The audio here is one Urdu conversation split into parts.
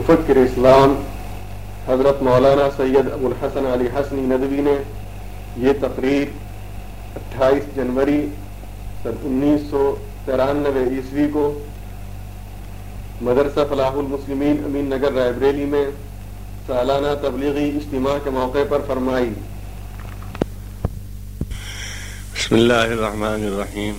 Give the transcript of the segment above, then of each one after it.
مفکر اسلام حضرت مولانا سید ابو الحسن علی حسنی ندوی نے یہ تقریر اٹھائیس جنوری سن انیس سو ترانوے عیسوی کو مدرسہ فلاح المسلمین امین نگر رائے بریلی میں سالانہ تبلیغی اجتماع کے موقع پر فرمائی۔ بسم اللہ الرحمن الرحیم۔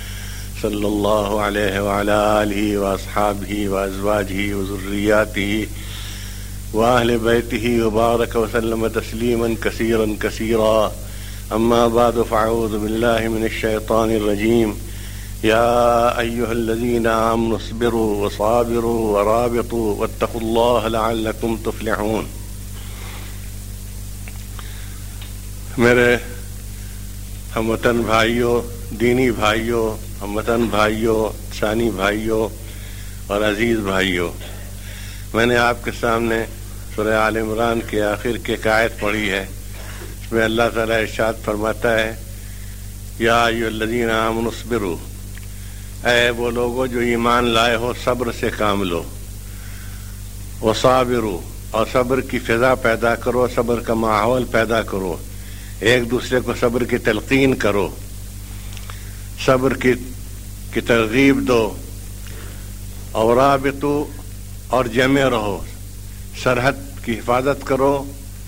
صلى الله عليه وعلى آله وأصحابه وأزواجه وذرياته وأهل بيته وبارك وسلم تسليما كثيرا كثيرا أما بعد فأعوذ بالله من الشيطان الرجيم يا أيها الذين آمنوا اصبروا وصابروا ورابطوا واتقوا الله لعلكم تفلحون میرے ہم وطن بھائیوں دینی بھائیوں ہم وطن بھائیوں ثانی بھائیوں اور عزیز بھائیوں میں نے آپ کے سامنے سورہ عال عمران کے آخر کے قائد پڑھی ہے۔ اس میں اللہ تعالیٰ ارشاد فرماتا ہے، یا ایو الذین آمنوا اے وہ لوگوں جو ایمان لائے ہو، صبر سے کام لو۔ وہ صابرو اور صبر کی فضا پیدا کرو، صبر کا ماحول پیدا کرو۔ ایک دوسرے کو صبر کی تلقین کرو۔ صبر کی کی ترغیب دو اور رابطو اور جمع رہو۔ سرحد کی حفاظت کرو،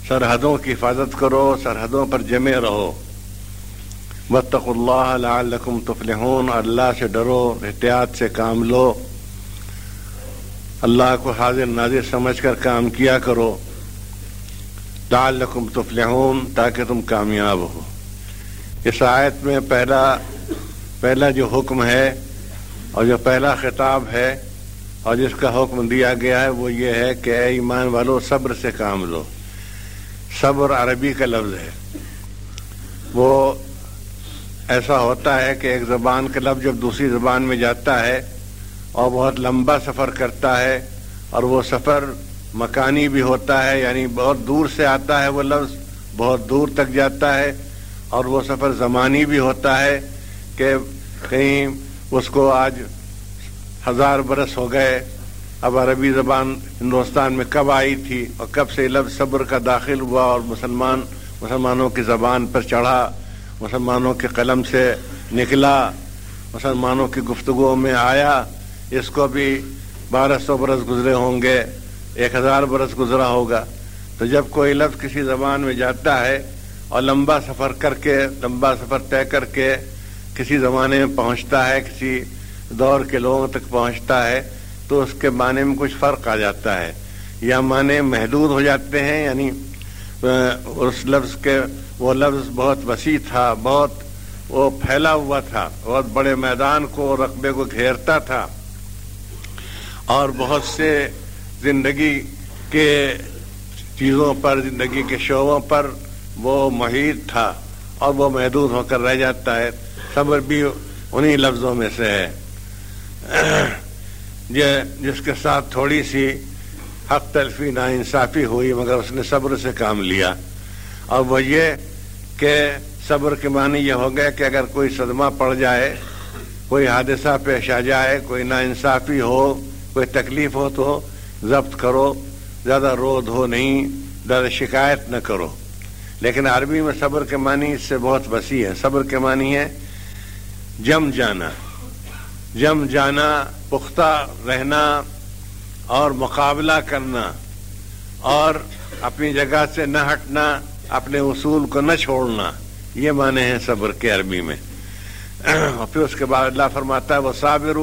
سرحدوں کی حفاظت کرو، سرحدوں پر جمع رہو۔ بطخ اللہ لعلکم تفلحون، اللہ سے ڈرو، احتیاط سے کام لو۔ اللہ کو حاضر ناظر سمجھ کر کام کیا کرو۔ لعلکم تفلحون، تاکہ تم کامیاب ہو۔ اس آیت میں پہلا پہلا جو حکم ہے اور جو پہلا خطاب ہے اور جس کا حکم دیا گیا ہے، وہ یہ ہے کہ اے ایمان والو، صبر سے کام لو۔ صبر عربی کا لفظ ہے۔ وہ ایسا ہوتا ہے کہ ایک زبان کا لفظ جب دوسری زبان میں جاتا ہے اور بہت لمبا سفر کرتا ہے اور وہ سفر مکانی بھی ہوتا ہے یعنی بہت دور سے آتا ہے وہ لفظ، بہت دور تک جاتا ہے اور وہ سفر زمانی بھی ہوتا ہے کہ کہیں اس کو آج ہزار برس ہو گئے۔ اب عربی زبان ہندوستان میں کب آئی تھی اور کب سے لفظ صبر کا داخل ہوا اور مسلمان، مسلمانوں کی زبان پر چڑھا، مسلمانوں کے قلم سے نکلا، مسلمانوں کی گفتگو میں آیا۔ اس کو بھی بارہ سو برس گزرے ہوں گے، ایک ہزار برس گزرا ہوگا۔ تو جب کوئی لفظ کسی زبان میں جاتا ہے اور لمبا سفر کر کے، لمبا سفر طے کر کے کسی زمانے میں پہنچتا ہے، کسی دور کے لوگوں تک پہنچتا ہے، تو اس کے معنی میں کچھ فرق آ جاتا ہے۔ یا معنی محدود ہو جاتے ہیں یعنی اس لفظ کے، وہ لفظ بہت وسیع تھا، بہت وہ پھیلا ہوا تھا، بہت بڑے میدان کو، رقبے کو گھیرتا تھا۔ اور بہت سے زندگی کے چیزوں پر، زندگی کے شعبوں پر وہ محیط تھا اور وہ محدود ہو کر رہ جاتا ہے۔ صبر بھی انہی لفظوں میں سے ہے۔ جس کے ساتھ تھوڑی سی حق تلفی نا انصافی ہوئی، مگر اس نے صبر سے کام لیا۔ اور وہ یہ کہ صبر کے معنی یہ ہو گیا کہ اگر کوئی صدمہ پڑ جائے، کوئی حادثہ پیش آ جائے، کوئی نا انصافی ہو، کوئی تکلیف ہو، تو ضبط کرو۔ زیادہ رود ہو نہیں، زیادہ شکایت نہ کرو۔ لیکن عربی میں صبر کے معنی اس سے بہت وسیع ہے۔ صبر کے معنی ہے جم جانا۔ جم جانا، پختہ رہنا اور مقابلہ کرنا اور اپنی جگہ سے نہ ہٹنا، اپنے اصول کو نہ چھوڑنا۔ یہ معنی ہیں صبر کے عربی میں۔ اور پھر اس کے بعد اللہ فرماتا ہے وہ صابر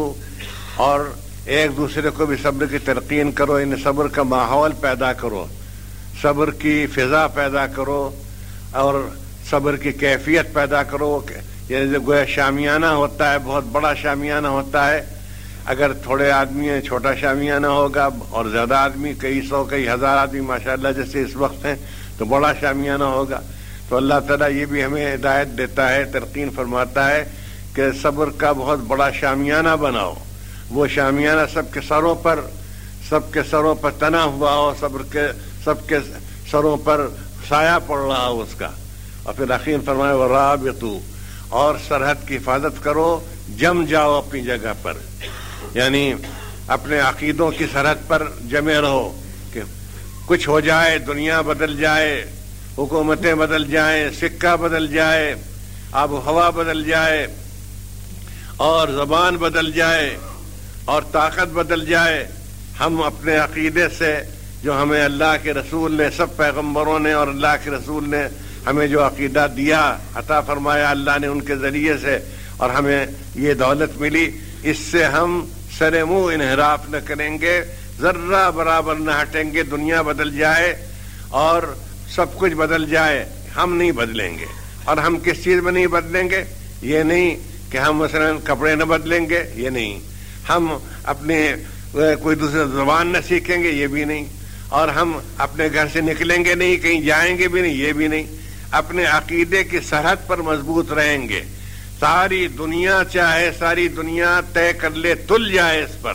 اور ایک دوسرے کو بھی صبر کی ترقین کرو انہیں صبر کا ماحول پیدا کرو۔ صبر کی فضا پیدا کرو اور صبر کی کیفیت پیدا کرو۔ یعنی گویا شامیانہ ہوتا ہے، بہت بڑا شامیانہ ہوتا ہے۔ اگر تھوڑے آدمی ہیں، چھوٹا شامیانہ ہوگا اور زیادہ آدمی، کئی سو، کئی ہزار آدمی، ماشاءاللہ جیسے اس وقت ہیں، تو بڑا شامیانہ ہوگا۔ تو اللہ تعالیٰ یہ بھی ہمیں ہدایت دیتا ہے، ترقین فرماتا ہے کہ صبر کا بہت بڑا شامیانہ بناؤ۔ وہ شامیانہ سب کے سروں پر، سب کے سروں پر تنا ہوا ہو، صبر کے، سب کے سروں پر سایہ پڑ رہا ہو اس کا۔ اور پھر یقین فرمائے وہ راب اور سرحد کی حفاظت کرو، جم جاؤ اپنی جگہ پر۔ یعنی اپنے عقیدوں کی سرحد پر جمے رہو کہ کچھ ہو جائے، دنیا بدل جائے، حکومتیں بدل جائیں، سکہ بدل جائے، آب و ہوا بدل جائے، اور زبان بدل جائے، اور طاقت بدل جائے۔ ہم اپنے عقیدے سے جو ہمیں اللہ کے رسول نے، سب پیغمبروں نے اور اللہ کے رسول نے ہمیں جو عقیدہ دیا، عطا فرمایا اللہ نے ان کے ذریعے سے اور ہمیں یہ دولت ملی، اس سے ہم سر منہ انحراف نہ کریں گے، ذرہ برابر نہ ہٹیں گے، دنیا بدل جائے اور سب کچھ بدل جائے، ہم نہیں بدلیں گے۔ اور ہم کس چیز میں نہیں بدلیں گے؟ یہ نہیں کہ ہم مثلا کپڑے نہ بدلیں گے، یہ نہیں۔ ہم اپنے کوئی دوسرے زبان نہ سیکھیں گے، یہ بھی نہیں۔ اور ہم اپنے گھر سے نکلیں گے نہیں، کہیں جائیں گے بھی نہیں، یہ بھی نہیں۔ اپنے عقیدے کی سرحد پر مضبوط رہیں گے۔ ساری دنیا چاہے ساری دنیا طے کر لے، تل جائے اس پر۔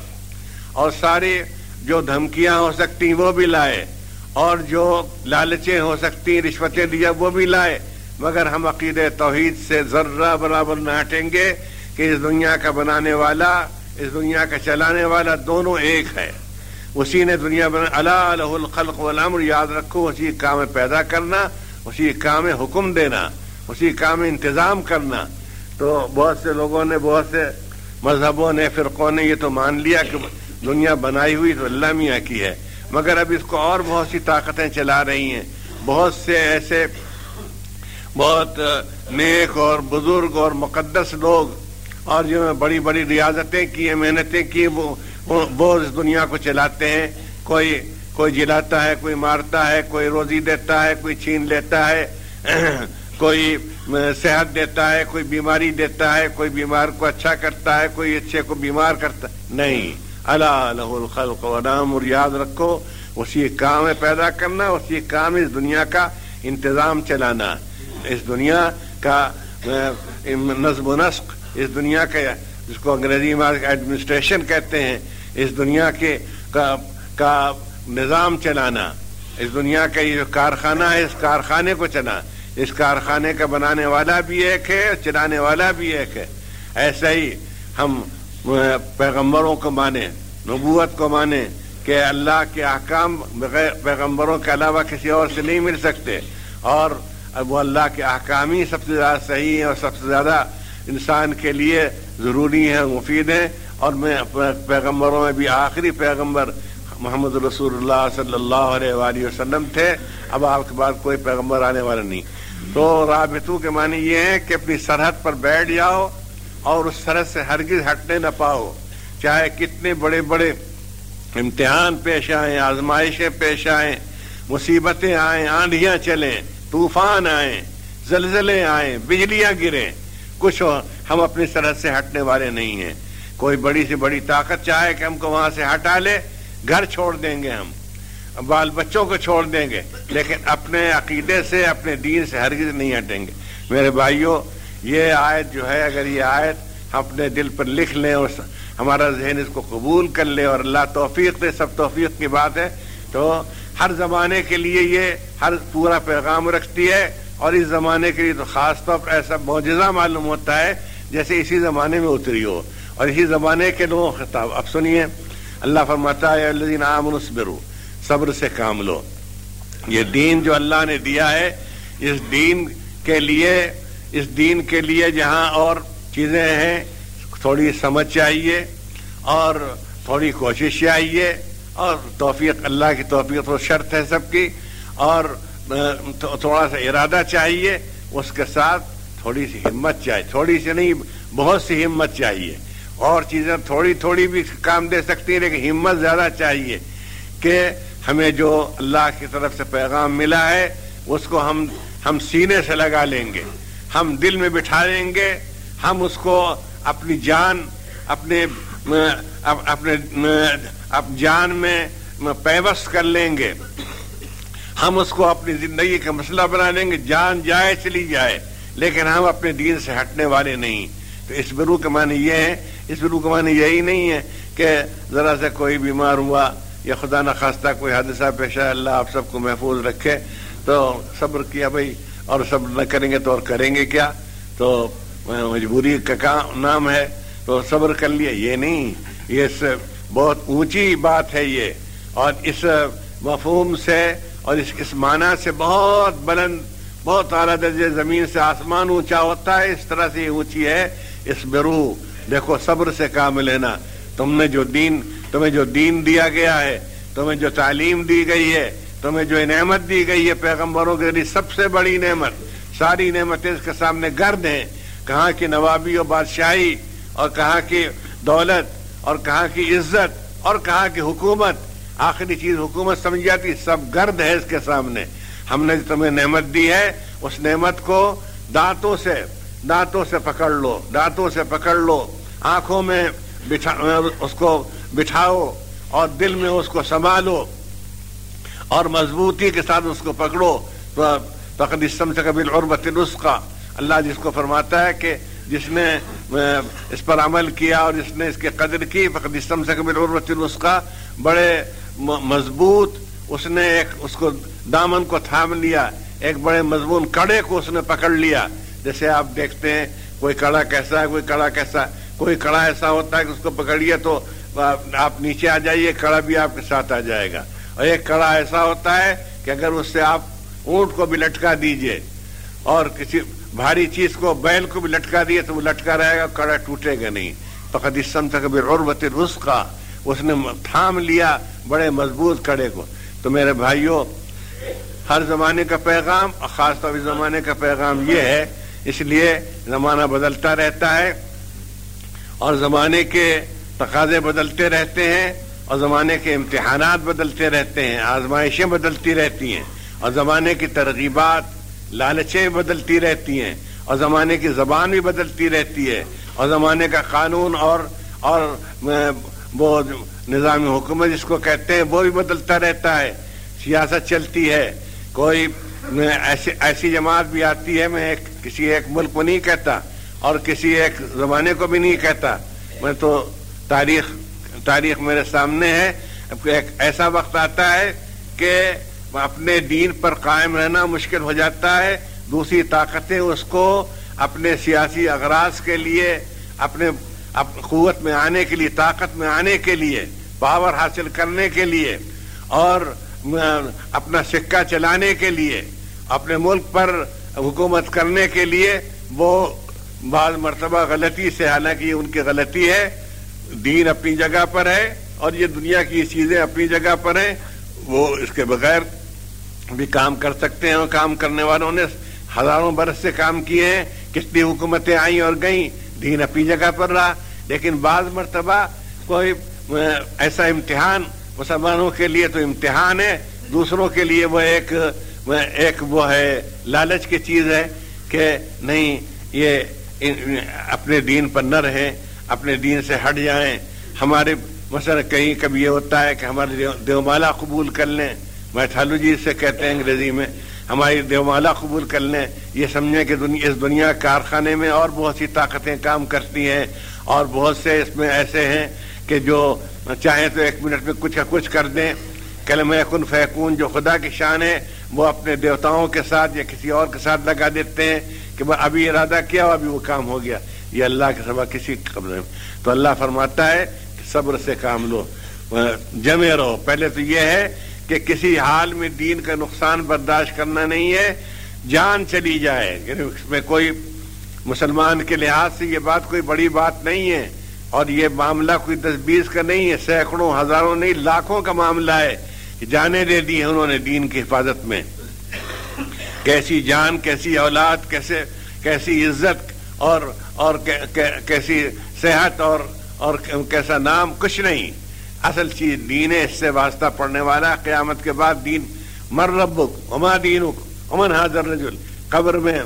اور ساری جو دھمکیاں ہو سکتی وہ بھی لائے۔ اور جو لالچیں ہو سکتی رشوتیں دیا وہ بھی لائے۔ مگر ہم عقید توحید سے ذرہ برابر نہ ہٹیں گے کہ اس دنیا کا بنانے والا، اس دنیا کا چلانے والا دونوں ایک ہے۔ اسی نے دنیا بنا اللہ الخلق والامر، یاد رکھو، اسی کام پیدا کرنا۔ اسی کام حکم دینا، اسی کام انتظام کرنا۔ تو بہت سے لوگوں نے، بہت سے مذہبوں نے، فرقوں نے یہ تو مان لیا کہ دنیا بنائی ہوئی تو اللہ میاں کی ہے۔ مگر اب اس کو اور بہت سی طاقتیں چلا رہی ہیں۔ بہت سے ایسے بہت نیک اور بزرگ اور مقدس لوگ اور جو بڑی بڑی ریاضتیں کی ہیں محنتیں کی وہ اس دنیا کو چلاتے ہیں۔ کوئی کوئی جلاتا ہے، کوئی مارتا ہے، کوئی روزی دیتا ہے، کوئی چھین لیتا ہے، کوئی صحت دیتا ہے، کوئی بیماری دیتا ہے، کوئی بیمار کو اچھا کرتا ہے، کوئی اچھے کو بیمار کرتا ہے۔ نہیں۔ اللہ الخلق و نام اور یاد رکھو۔ اسی کام پیدا کرنا، اسی کام اس دنیا کا انتظام چلانا۔ اس دنیا کا نظم و نسق۔ اس دنیا کا جس کو انگریزی میں ایڈمنسٹریشن کہتے ہیں، اس دنیا کے کا نظام چلانا۔ اس دنیا کا یہ جو کارخانہ ہے، اس کارخانے کو چلا۔ اس کارخانے کا بنانے والا بھی ایک ہے، چلانے والا بھی ایک ہے۔ ایسا ہی ہم پیغمبروں کو مانے نبوت کو مانے کہ اللہ کے احکام بغیر پیغمبروں کے علاوہ کسی اور سے نہیں مل سکتے۔ اور وہ اللہ کے احکام ہی سب سے زیادہ صحیح ہیں اور سب سے زیادہ انسان کے لیے ضروری ہیں، مفید ہیں۔ اور میں، پیغمبروں میں بھی آخری پیغمبر محمد رسول اللہ صلی اللہ علیہ وآلہ وسلم تھے۔ اب آپ کے بعد کوئی پیغمبر آنے والا نہیں۔ تو رابطوں کے معنی یہ ہے کہ اپنی سرحد پر بیٹھ جاؤ اور اس سرحد سے ہرگز ہٹنے نہ پاؤ۔ چاہے کتنے بڑے بڑے امتحان پیش آئیں، آزمائشیں پیش آئیں، مصیبتیں آئیں، آندھیاں چلیں، طوفان آئیں، زلزلے آئیں، بجلیاں گریں۔ کچھ ہم اپنی سرحد سے ہٹنے والے نہیں ہیں۔ کوئی بڑی سے بڑی طاقت چاہے کہ ہم کو وہاں سے ہٹا لے۔ گھر چھوڑ دیں گے ہم۔ بال بچوں کو چھوڑ دیں گے، لیکن اپنے عقیدے سے، اپنے دین سے ہرگز نہیں ہٹیں گے۔ میرے بھائیوں یہ آیت جو ہے، اگر یہ آیت اپنے دل پر لکھ لیں اور ہمارا ذہن اس کو قبول کر لے اور اللہ توفیق دے، سب توفیق کی بات ہے، تو ہر زمانے کے لیے یہ ہر پورا پیغام رکھتی ہے۔ اور اس زمانے کے لیے تو خاص طور پر ایسا معجزہ معلوم ہوتا ہے جیسے اسی زمانے میں اتری ہو۔ اور اسی زمانے کے لوگوں خطاب، اب سنیے۔ اللہ فرماتا ہے اللہ عام نسبرو صبر سے کام لو۔ یہ دین جو اللہ نے دیا ہے، اس دین کے لیے، اس دین کے لیے جہاں اور چیزیں ہیں، تھوڑی سمجھ چاہیے اور تھوڑی کوشش چاہیے اور توفیق، اللہ کی توفیق تو شرط ہے سب کی اور تھوڑا سا ارادہ چاہیے، اس کے ساتھ تھوڑی سی ہمت چاہیے، تھوڑی سی نہیں، بہت سی ہمت چاہیے۔ اور چیزیں تھوڑی تھوڑی بھی کام دے سکتی ہیں، لیکن ہمت زیادہ چاہیے کہ ہمیں جو اللہ کی طرف سے پیغام ملا ہے، اس کو ہم ہم سینے سے لگا لیں گے۔ ہم دل میں بٹھا لیں گے۔ ہم اس کو اپنی جان، اپنے اپنے جان میں پیوست کر لیں گے۔ ہم اس کو اپنی زندگی کا مسئلہ بنا لیں گے۔ جان جائے، چلی جائے، لیکن ہم اپنے دین سے ہٹنے والے نہیں۔ تو اس برو کا معنی یہ ہے اس برو کا معنی یہی نہیں ہے کہ ذرا سے کوئی بیمار ہوا یا خدا نخواستہ کوئی حادثہ پیش ہے اللہ آپ سب کو محفوظ رکھے۔ تو صبر کیا بھائی؟ اور صبر نہ کریں گے تو اور کریں گے کیا؟ تو مجبوری کا نام ہے، تو صبر کر لیا۔ یہ نہیں، یہ بہت اونچی بات ہے یہ۔ اور اس مفہوم سے اور اس اس معنی سے بہت بلند، بہت اعلیٰ درجے زمین سے آسمان اونچا ہوتا ہے، اس طرح سے یہ اونچی ہے۔ اس برو دیکھو، صبر سے کام لینا تم نے جو دین، تمہیں جو دین دیا گیا ہے، تمہیں جو تعلیم دی گئی ہے، تمہیں جو نعمت دی گئی ہے، پیغمبروں کے لیے سب سے بڑی نعمت۔ ساری نعمتیں اس کے سامنے گرد ہیں۔ کہاں کی نوابی اور بادشاہی، اور کہاں کی دولت، اور کہاں کی عزت، اور کہاں کی حکومت۔ آخری چیز حکومت سمجھ جاتی، سب گرد ہے اس کے سامنے۔ ہم نے تمہیں نعمت دی ہے، اس نعمت کو دانتوں سے دانتوں سے پکڑ لو، دانتوں سے پکڑ لو۔ آنکھوں میں بٹھا اس کو بٹھاؤ اور دل میں اس کو سنبھالو اور مضبوطی کے ساتھ اس کو پکڑو۔ تقدم سے قبل اور نسخہ اللہ جس کو فرماتا ہے کہ جس نے اس پر عمل کیا اور جس نے اس کی قدر کی فقدم سے قبل اور نسخہ بڑے مضبوط، اس نے ایک، اس کو دامن کو تھام لیا۔ ایک بڑے مضمون کڑے کو اس نے پکڑ لیا۔ جیسے آپ دیکھتے ہیں، کوئی کڑا کیسا ہے، کوئی کڑا کیسا کوئی کڑا ایسا ہوتا ہے کہ اس کو پکڑیے تو آپ نیچے آ جائیے، کڑا بھی آپ کے ساتھ آ جائے گا۔ اور ایک کڑا ایسا ہوتا ہے کہ اگر اس سے آپ اونٹ کو بھی لٹکا دیجیے اور کسی بھاری چیز کو، بیل کو بھی لٹکا دیے تو وہ لٹکا رہے گا، کڑا ٹوٹے گا نہیں۔ تو قدیم تک عربت رس کا اس نے تھام لیا بڑے مضبوط کڑے کو۔ تو میرے بھائیوں ہر زمانے کا پیغام، اور خاص طور زمانے کا پیغام یہ ہے اس لیے زمانہ بدلتا رہتا ہے اور زمانے کے تقاضے بدلتے رہتے ہیں اور زمانے کے امتحانات بدلتے رہتے ہیں، آزمائشیں بدلتی رہتی ہیں اور زمانے کی ترغیبات، لالچیں بدلتی رہتی ہیں اور زمانے کی زبان بھی بدلتی رہتی ہے اور زمانے کا قانون اور اور وہ نظام حکومت جس کو کہتے ہیں وہ بھی بدلتا رہتا ہے۔ سیاست چلتی ہے، کوئی ایسی ایسی جماعت بھی آتی ہے، میں ایک کسی ایک ملک کو نہیں کہتا اور کسی ایک زمانے کو بھی نہیں کہتا۔ میں تو تاریخ تاریخ میرے سامنے ہے۔ ایک ایسا وقت آتا ہے کہ اپنے دین پر قائم رہنا مشکل ہو جاتا ہے۔ دوسری طاقتیں اس کو اپنے سیاسی اغراض کے لیے، اپنے قوت میں آنے کے لیے، طاقت میں آنے کے لیے پاور حاصل کرنے کے لیے اور اپنا سکہ چلانے کے لیے۔ اپنے ملک پر حکومت کرنے کے لیے وہ بعض مرتبہ غلطی سے، حالانکہ یہ ان کی غلطی ہے، دین اپنی جگہ پر ہے اور یہ دنیا کی چیزیں اپنی جگہ پر ہیں، وہ اس کے بغیر بھی کام کر سکتے ہیں اور کام کرنے والوں نے ہزاروں برس سے کام کیے ہیں، کتنی حکومتیں آئیں اور گئیں، دین اپنی جگہ پر رہا۔ لیکن بعض مرتبہ کوئی ایسا امتحان مسلمانوں کے لیے تو امتحان ہے، دوسروں کے لیے وہ ایک ایک وہ ہے لالچ کی چیز ہے کہ نہیں، یہ اپنے دین پر نہ رہیں، اپنے دین سے ہٹ جائیں۔ ہمارے مثلا کہیں کبھی یہ ہوتا ہے کہ ہمارے دیومالا قبول کر لیں۔ میں تھالو جی سے کہتے ہیں انگریزی میں، ہماری دیومالا قبول کر لیں۔ یہ سمجھیں کہ دنیا، اس دنیا کارخانے میں اور بہت سی طاقتیں کام کرتی ہیں۔ اور بہت سے اس میں ایسے ہیں کہ جو چاہیں تو ایک منٹ میں کچھ کچھ کر دیں۔ کلمہ کن فیکون، جو خدا کی شان ہے وہ اپنے دیوتاؤں کے ساتھ یا کسی اور کے ساتھ لگا دیتے ہیں کہ ابھی ارادہ کیا ابھی وہ کام ہو گیا۔ یہ اللہ کے سوا کسی قبل تو اللہ فرماتا ہے کہ صبر سے کام لو جمے رہو۔ پہلے تو یہ ہے کہ کسی حال میں دین کا نقصان برداشت کرنا نہیں ہے، جان چلی جائے۔ یعنی اس میں کوئی مسلمان کے لحاظ سے یہ بات کوئی بڑی بات نہیں ہے، اور یہ معاملہ کوئی دس بیس کا نہیں ہے۔ سینکڑوں، ہزاروں نہیں، لاکھوں کا معاملہ ہے۔ جانے دے دی ہے انہوں نے دین کی حفاظت میں۔ کیسی جان، کیسی اولاد، کیسے، کیسی عزت اور اور کیسی صحت اور اور کیسا نام، کچھ نہیں۔ اصل چیز دین ہے، اس سے واسطہ پڑھنے والا۔ قیامت کے بعد دین۔ مر ربک اما دینک امن حاضر رجل۔ قبر میں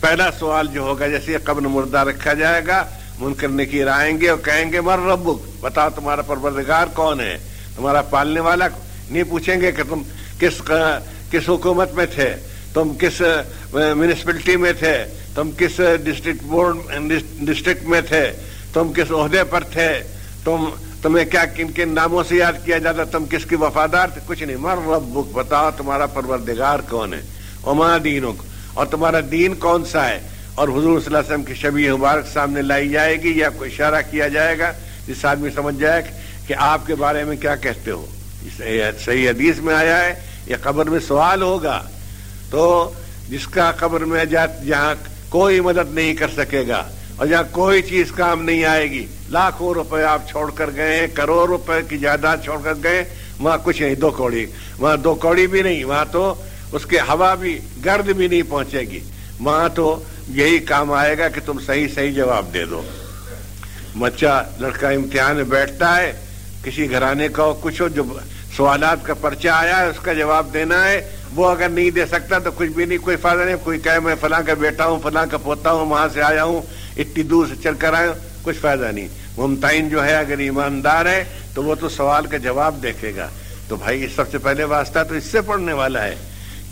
پہلا سوال جو ہوگا، جیسے قبر مردہ رکھا جائے گا، منکر نکیر آئیں گے اور کہیں گے، مر ربک، بتاؤ تمہارا پروردگار کون ہے؟ تمہارا پالنے والا نہیں پوچھیں گے کہ تم کس کس حکومت میں تھے، تم کس میونسپلٹی میں تھے، تم کس ڈسٹرکٹ بورڈ ڈسٹرکٹ میں تھے، تم کس عہدے پر تھے، تم تمہیں کیا کن کن ناموں سے یاد کیا جاتا، تم کس کی وفادار تھے؟ کچھ نہیں، مر ربک، بتاؤ تمہارا پروردگار کون ہے؟ اما دینوں اور تمہارا دین کون سا ہے؟ اور حضور صلی اللہ علیہ وسلم کی شبی مبارک سامنے لائی جائے گی یا کوئی اشارہ کیا جائے گا؟ جس آدمی سمجھ جائے کہ آپ کے بارے میں کیا کہتے ہو؟ صحیح حدیث میں آیا ہے یا قبر میں سوال ہوگا۔ تو جس کا قبر میں جہاں کوئی مدد نہیں کر سکے گا اور جہاں کوئی چیز کام نہیں آئے گی، لاکھوں روپے آپ چھوڑ کر گئے کروڑ روپے کی جائیداد چھوڑ کر گئے وہاں کچھ نہیں، دو کوڑی۔ وہاں دو کوڑی بھی نہیں، وہاں تو اس کے ہوا بھی، گرد بھی نہیں پہنچے گی۔ وہاں تو یہی کام آئے گا کہ تم صحیح صحیح جواب دے دو۔ بچہ لڑکا امتحان میں بیٹھتا ہے کسی گھرانے کا کچھ ہو، جو سوالات کا پرچہ آیا ہے، اس کا جواب دینا ہے۔ وہ اگر نہیں دے سکتا تو کچھ بھی نہیں، کوئی فائدہ نہیں، کوئی کہے میں فلاں کا بیٹا ہوں، فلاں کا پوتا ہوں، وہاں سے آیا ہوں، اتنی دور سے چل کر آیا ہوں، کچھ فائدہ نہیں۔ ممتعین جو ہے، اگر ایماندار ہے، تو وہ تو سوال کا جواب دیکھے گا۔ تو بھائی سب سے پہلے واسطہ تو اس سے پڑھنے والا ہے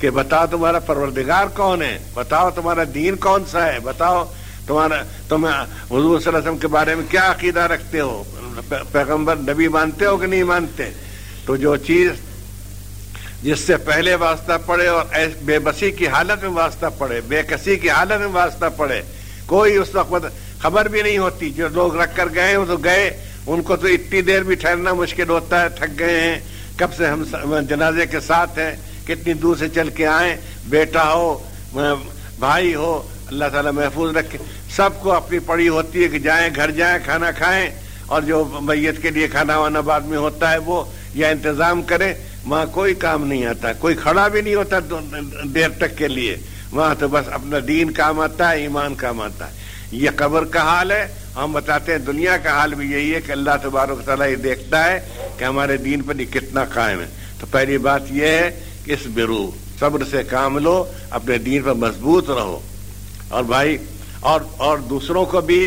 کہ بتاؤ تمہارا پروردگار کون ہے؟ بتاؤ تمہارا دین کون سا ہے؟ بتاؤ تمہارا تم حضور صلی اللہ علیہ وسلم کے بارے میں کیا عقیدہ رکھتے ہو؟ پیغمبر نبی مانتے ہو کہ نہیں مانتے؟ تو جو چیز جس سے پہلے واسطہ پڑے اور بے بسی کی حالت میں واسطہ پڑے، بے کسی کی حالت میں واسطہ پڑے، کوئی اس وقت خبر بھی نہیں ہوتی۔ جو لوگ رکھ کر گئے، وہ تو گئے۔ ان کو تو اتنی دیر بھی ٹھہرنا مشکل ہوتا ہے، تھک گئے ہیں۔ کب سے ہم جنازے کے ساتھ ہیں؟ کتنی دور سے چل کے آئیں؟ بیٹا ہو بھائی ہو اللہ تعالیٰ محفوظ رکھے۔ سب کو اپنی پڑی ہوتی ہے کہ جائیں گھر جائیں، کھانا کھائیں۔ اور جو میت کے لیے کھانا وانا بعد میں ہوتا ہے وہ یا انتظام کریں۔ وہاں کوئی کام نہیں آتا، کوئی کھڑا بھی نہیں ہوتا دیر تک کے لیے۔ وہاں تو بس اپنا دین کام آتا ہے، ایمان کام آتا ہے۔ یہ قبر کا حال ہے۔ ہم بتاتے ہیں دنیا کا حال بھی یہی ہے کہ اللہ تبارک تعالیٰ یہ دیکھتا ہے کہ ہمارے دین پر یہ کتنا قائم ہے۔ تو پہلی بات یہ ہے کہ اس برو صبر سے کام لو، اپنے دین پر مضبوط رہو۔ اور بھائی، اور اور دوسروں کو بھی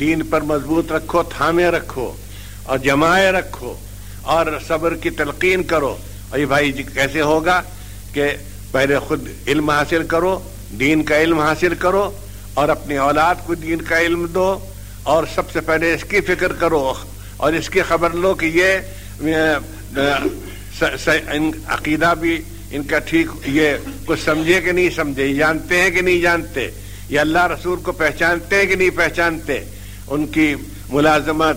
دین پر مضبوط رکھو، تھامے رکھو، اور جمائے رکھو، اور صبر کی تلقین کرو۔ اور یہ بھائی جی کیسے ہوگا کہ پہلے خود علم حاصل کرو، دین کا علم حاصل کرو، اور اپنی اولاد کو دین کا علم دو، اور سب سے پہلے اس کی فکر کرو۔ اور اس کی خبر لو کہ یہ عقیدہ بھی ان کا ٹھیک، یہ کچھ سمجھے کہ نہیں سمجھے جانتے ہیں کہ نہیں جانتے۔ یہ اللہ رسول کو پہچانتے ہیں کہ نہیں پہچانتے؟ ان کی ملازمت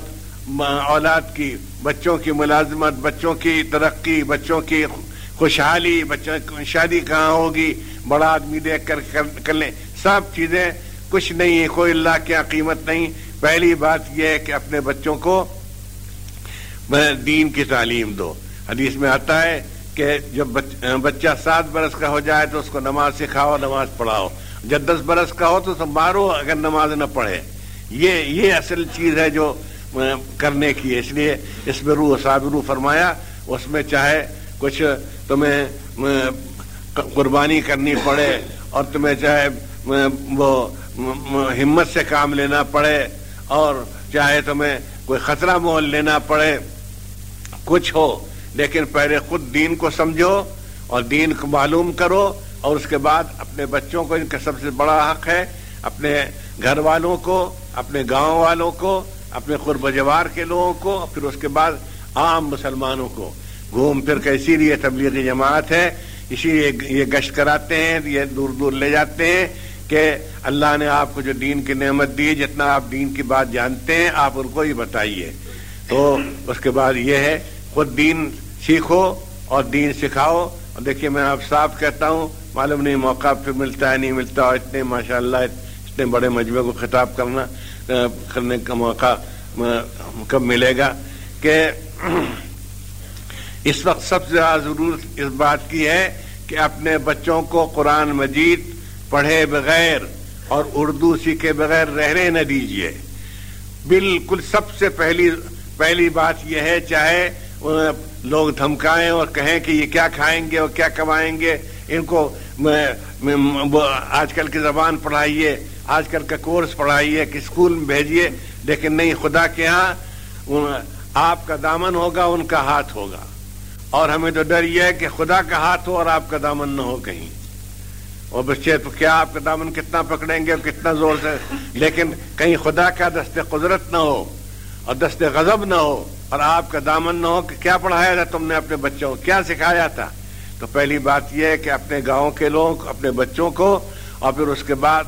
اولاد کی، بچوں کی ملازمت، بچوں کی ترقی، بچوں کی خوشحالی، بچوں کی شادی کہاں ہوگی؟ بڑا آدمی دیکھ کر کر لیں۔ سب چیزیں کچھ نہیں ہے کوئی اللہ کی قیمت نہیں۔ پہلی بات یہ ہے کہ اپنے بچوں کو دین کی تعلیم دو۔ حدیث میں آتا ہے کہ جب بچہ سات برس کا ہو جائے تو اس کو نماز سکھاؤ، نماز پڑھاؤ۔ جب دس برس کا ہو تو سب مارو اگر نماز نہ پڑھے۔ یہ یہ اصل چیز ہے جو کرنے کی۔ ہے اس لیے اس میں روح صابرو فرمایا، اس میں چاہے کچھ تمہیں قربانی کرنی پڑے اور تمہیں چاہے وہ ہمت سے کام لینا پڑے اور چاہے تمہیں کوئی خطرہ مول لینا پڑے، کچھ ہو، لیکن پہلے خود دین کو سمجھو اور دین کو معلوم کرو۔ اور اس کے بعد اپنے بچوں کو ان کا سب سے بڑا حق ہے، اپنے گھر والوں کو، اپنے گاؤں والوں کو، اپنے قرب جوار کے لوگوں کو، پھر اس کے بعد عام مسلمانوں کو۔ گھوم پھر کے اسی لیے تبلیغی جماعت ہے، اسی لیے یہ گشت کراتے ہیں، یہ دور دور لے جاتے ہیں کہ اللہ نے آپ کو جو دین کی نعمت دی، جتنا آپ دین کی بات جانتے ہیں، آپ ان کو ہی بتائیے۔ تو اس کے بعد یہ ہے، خود دین سیکھو اور دین سکھاؤ۔ اور دیکھیے میں آپ صاف کہتا ہوں معلوم نہیں، موقع پھر ملتا ہے، نہیں ملتا اور اتنے ماشاء اللہ اتنے بڑے مجموعے کو خطاب کرنا کرنے کا موقع کب ملے گا کہ اس وقت سب سے زیادہ ضرورت اس بات کی ہے کہ اپنے بچوں کو قرآن مجید پڑھے بغیر اور اردو سیکھے بغیر رہنے نہ دیجیے بالکل سب سے پہلی پہلی بات یہ ہے، چاہے لوگ دھمکائیں اور کہیں کہ یہ کیا کھائیں گے اور کیا کمائیں گے، ان کو آج کل کی زبان پڑھائیے، آج کل کا کورس پڑھائیے، کہ اسکول میں بھیجیے، لیکن نہیں، خدا کے ہاں آپ کا دامن ہوگا، ان کا ہاتھ ہوگا۔ اور ہمیں تو ڈر یہ ہے کہ خدا کا ہاتھ ہو اور آپ کا دامن نہ ہو کہیں۔ اور بچے تو کیا آپ کا دامن کتنا پکڑیں گے اور کتنا زور سے؟ لیکن کہیں خدا کا دست قدرت نہ ہو اور دست غضب نہ ہو اور آپ کا دامن نہ ہو، کہ کیا پڑھایا تھا تم نے اپنے بچوں کو؟ کیا سکھایا تھا؟ تو پہلی بات یہ ہے کہ اپنے گاؤں کے لوگ، اپنے بچوں کو، اور پھر اس کے بعد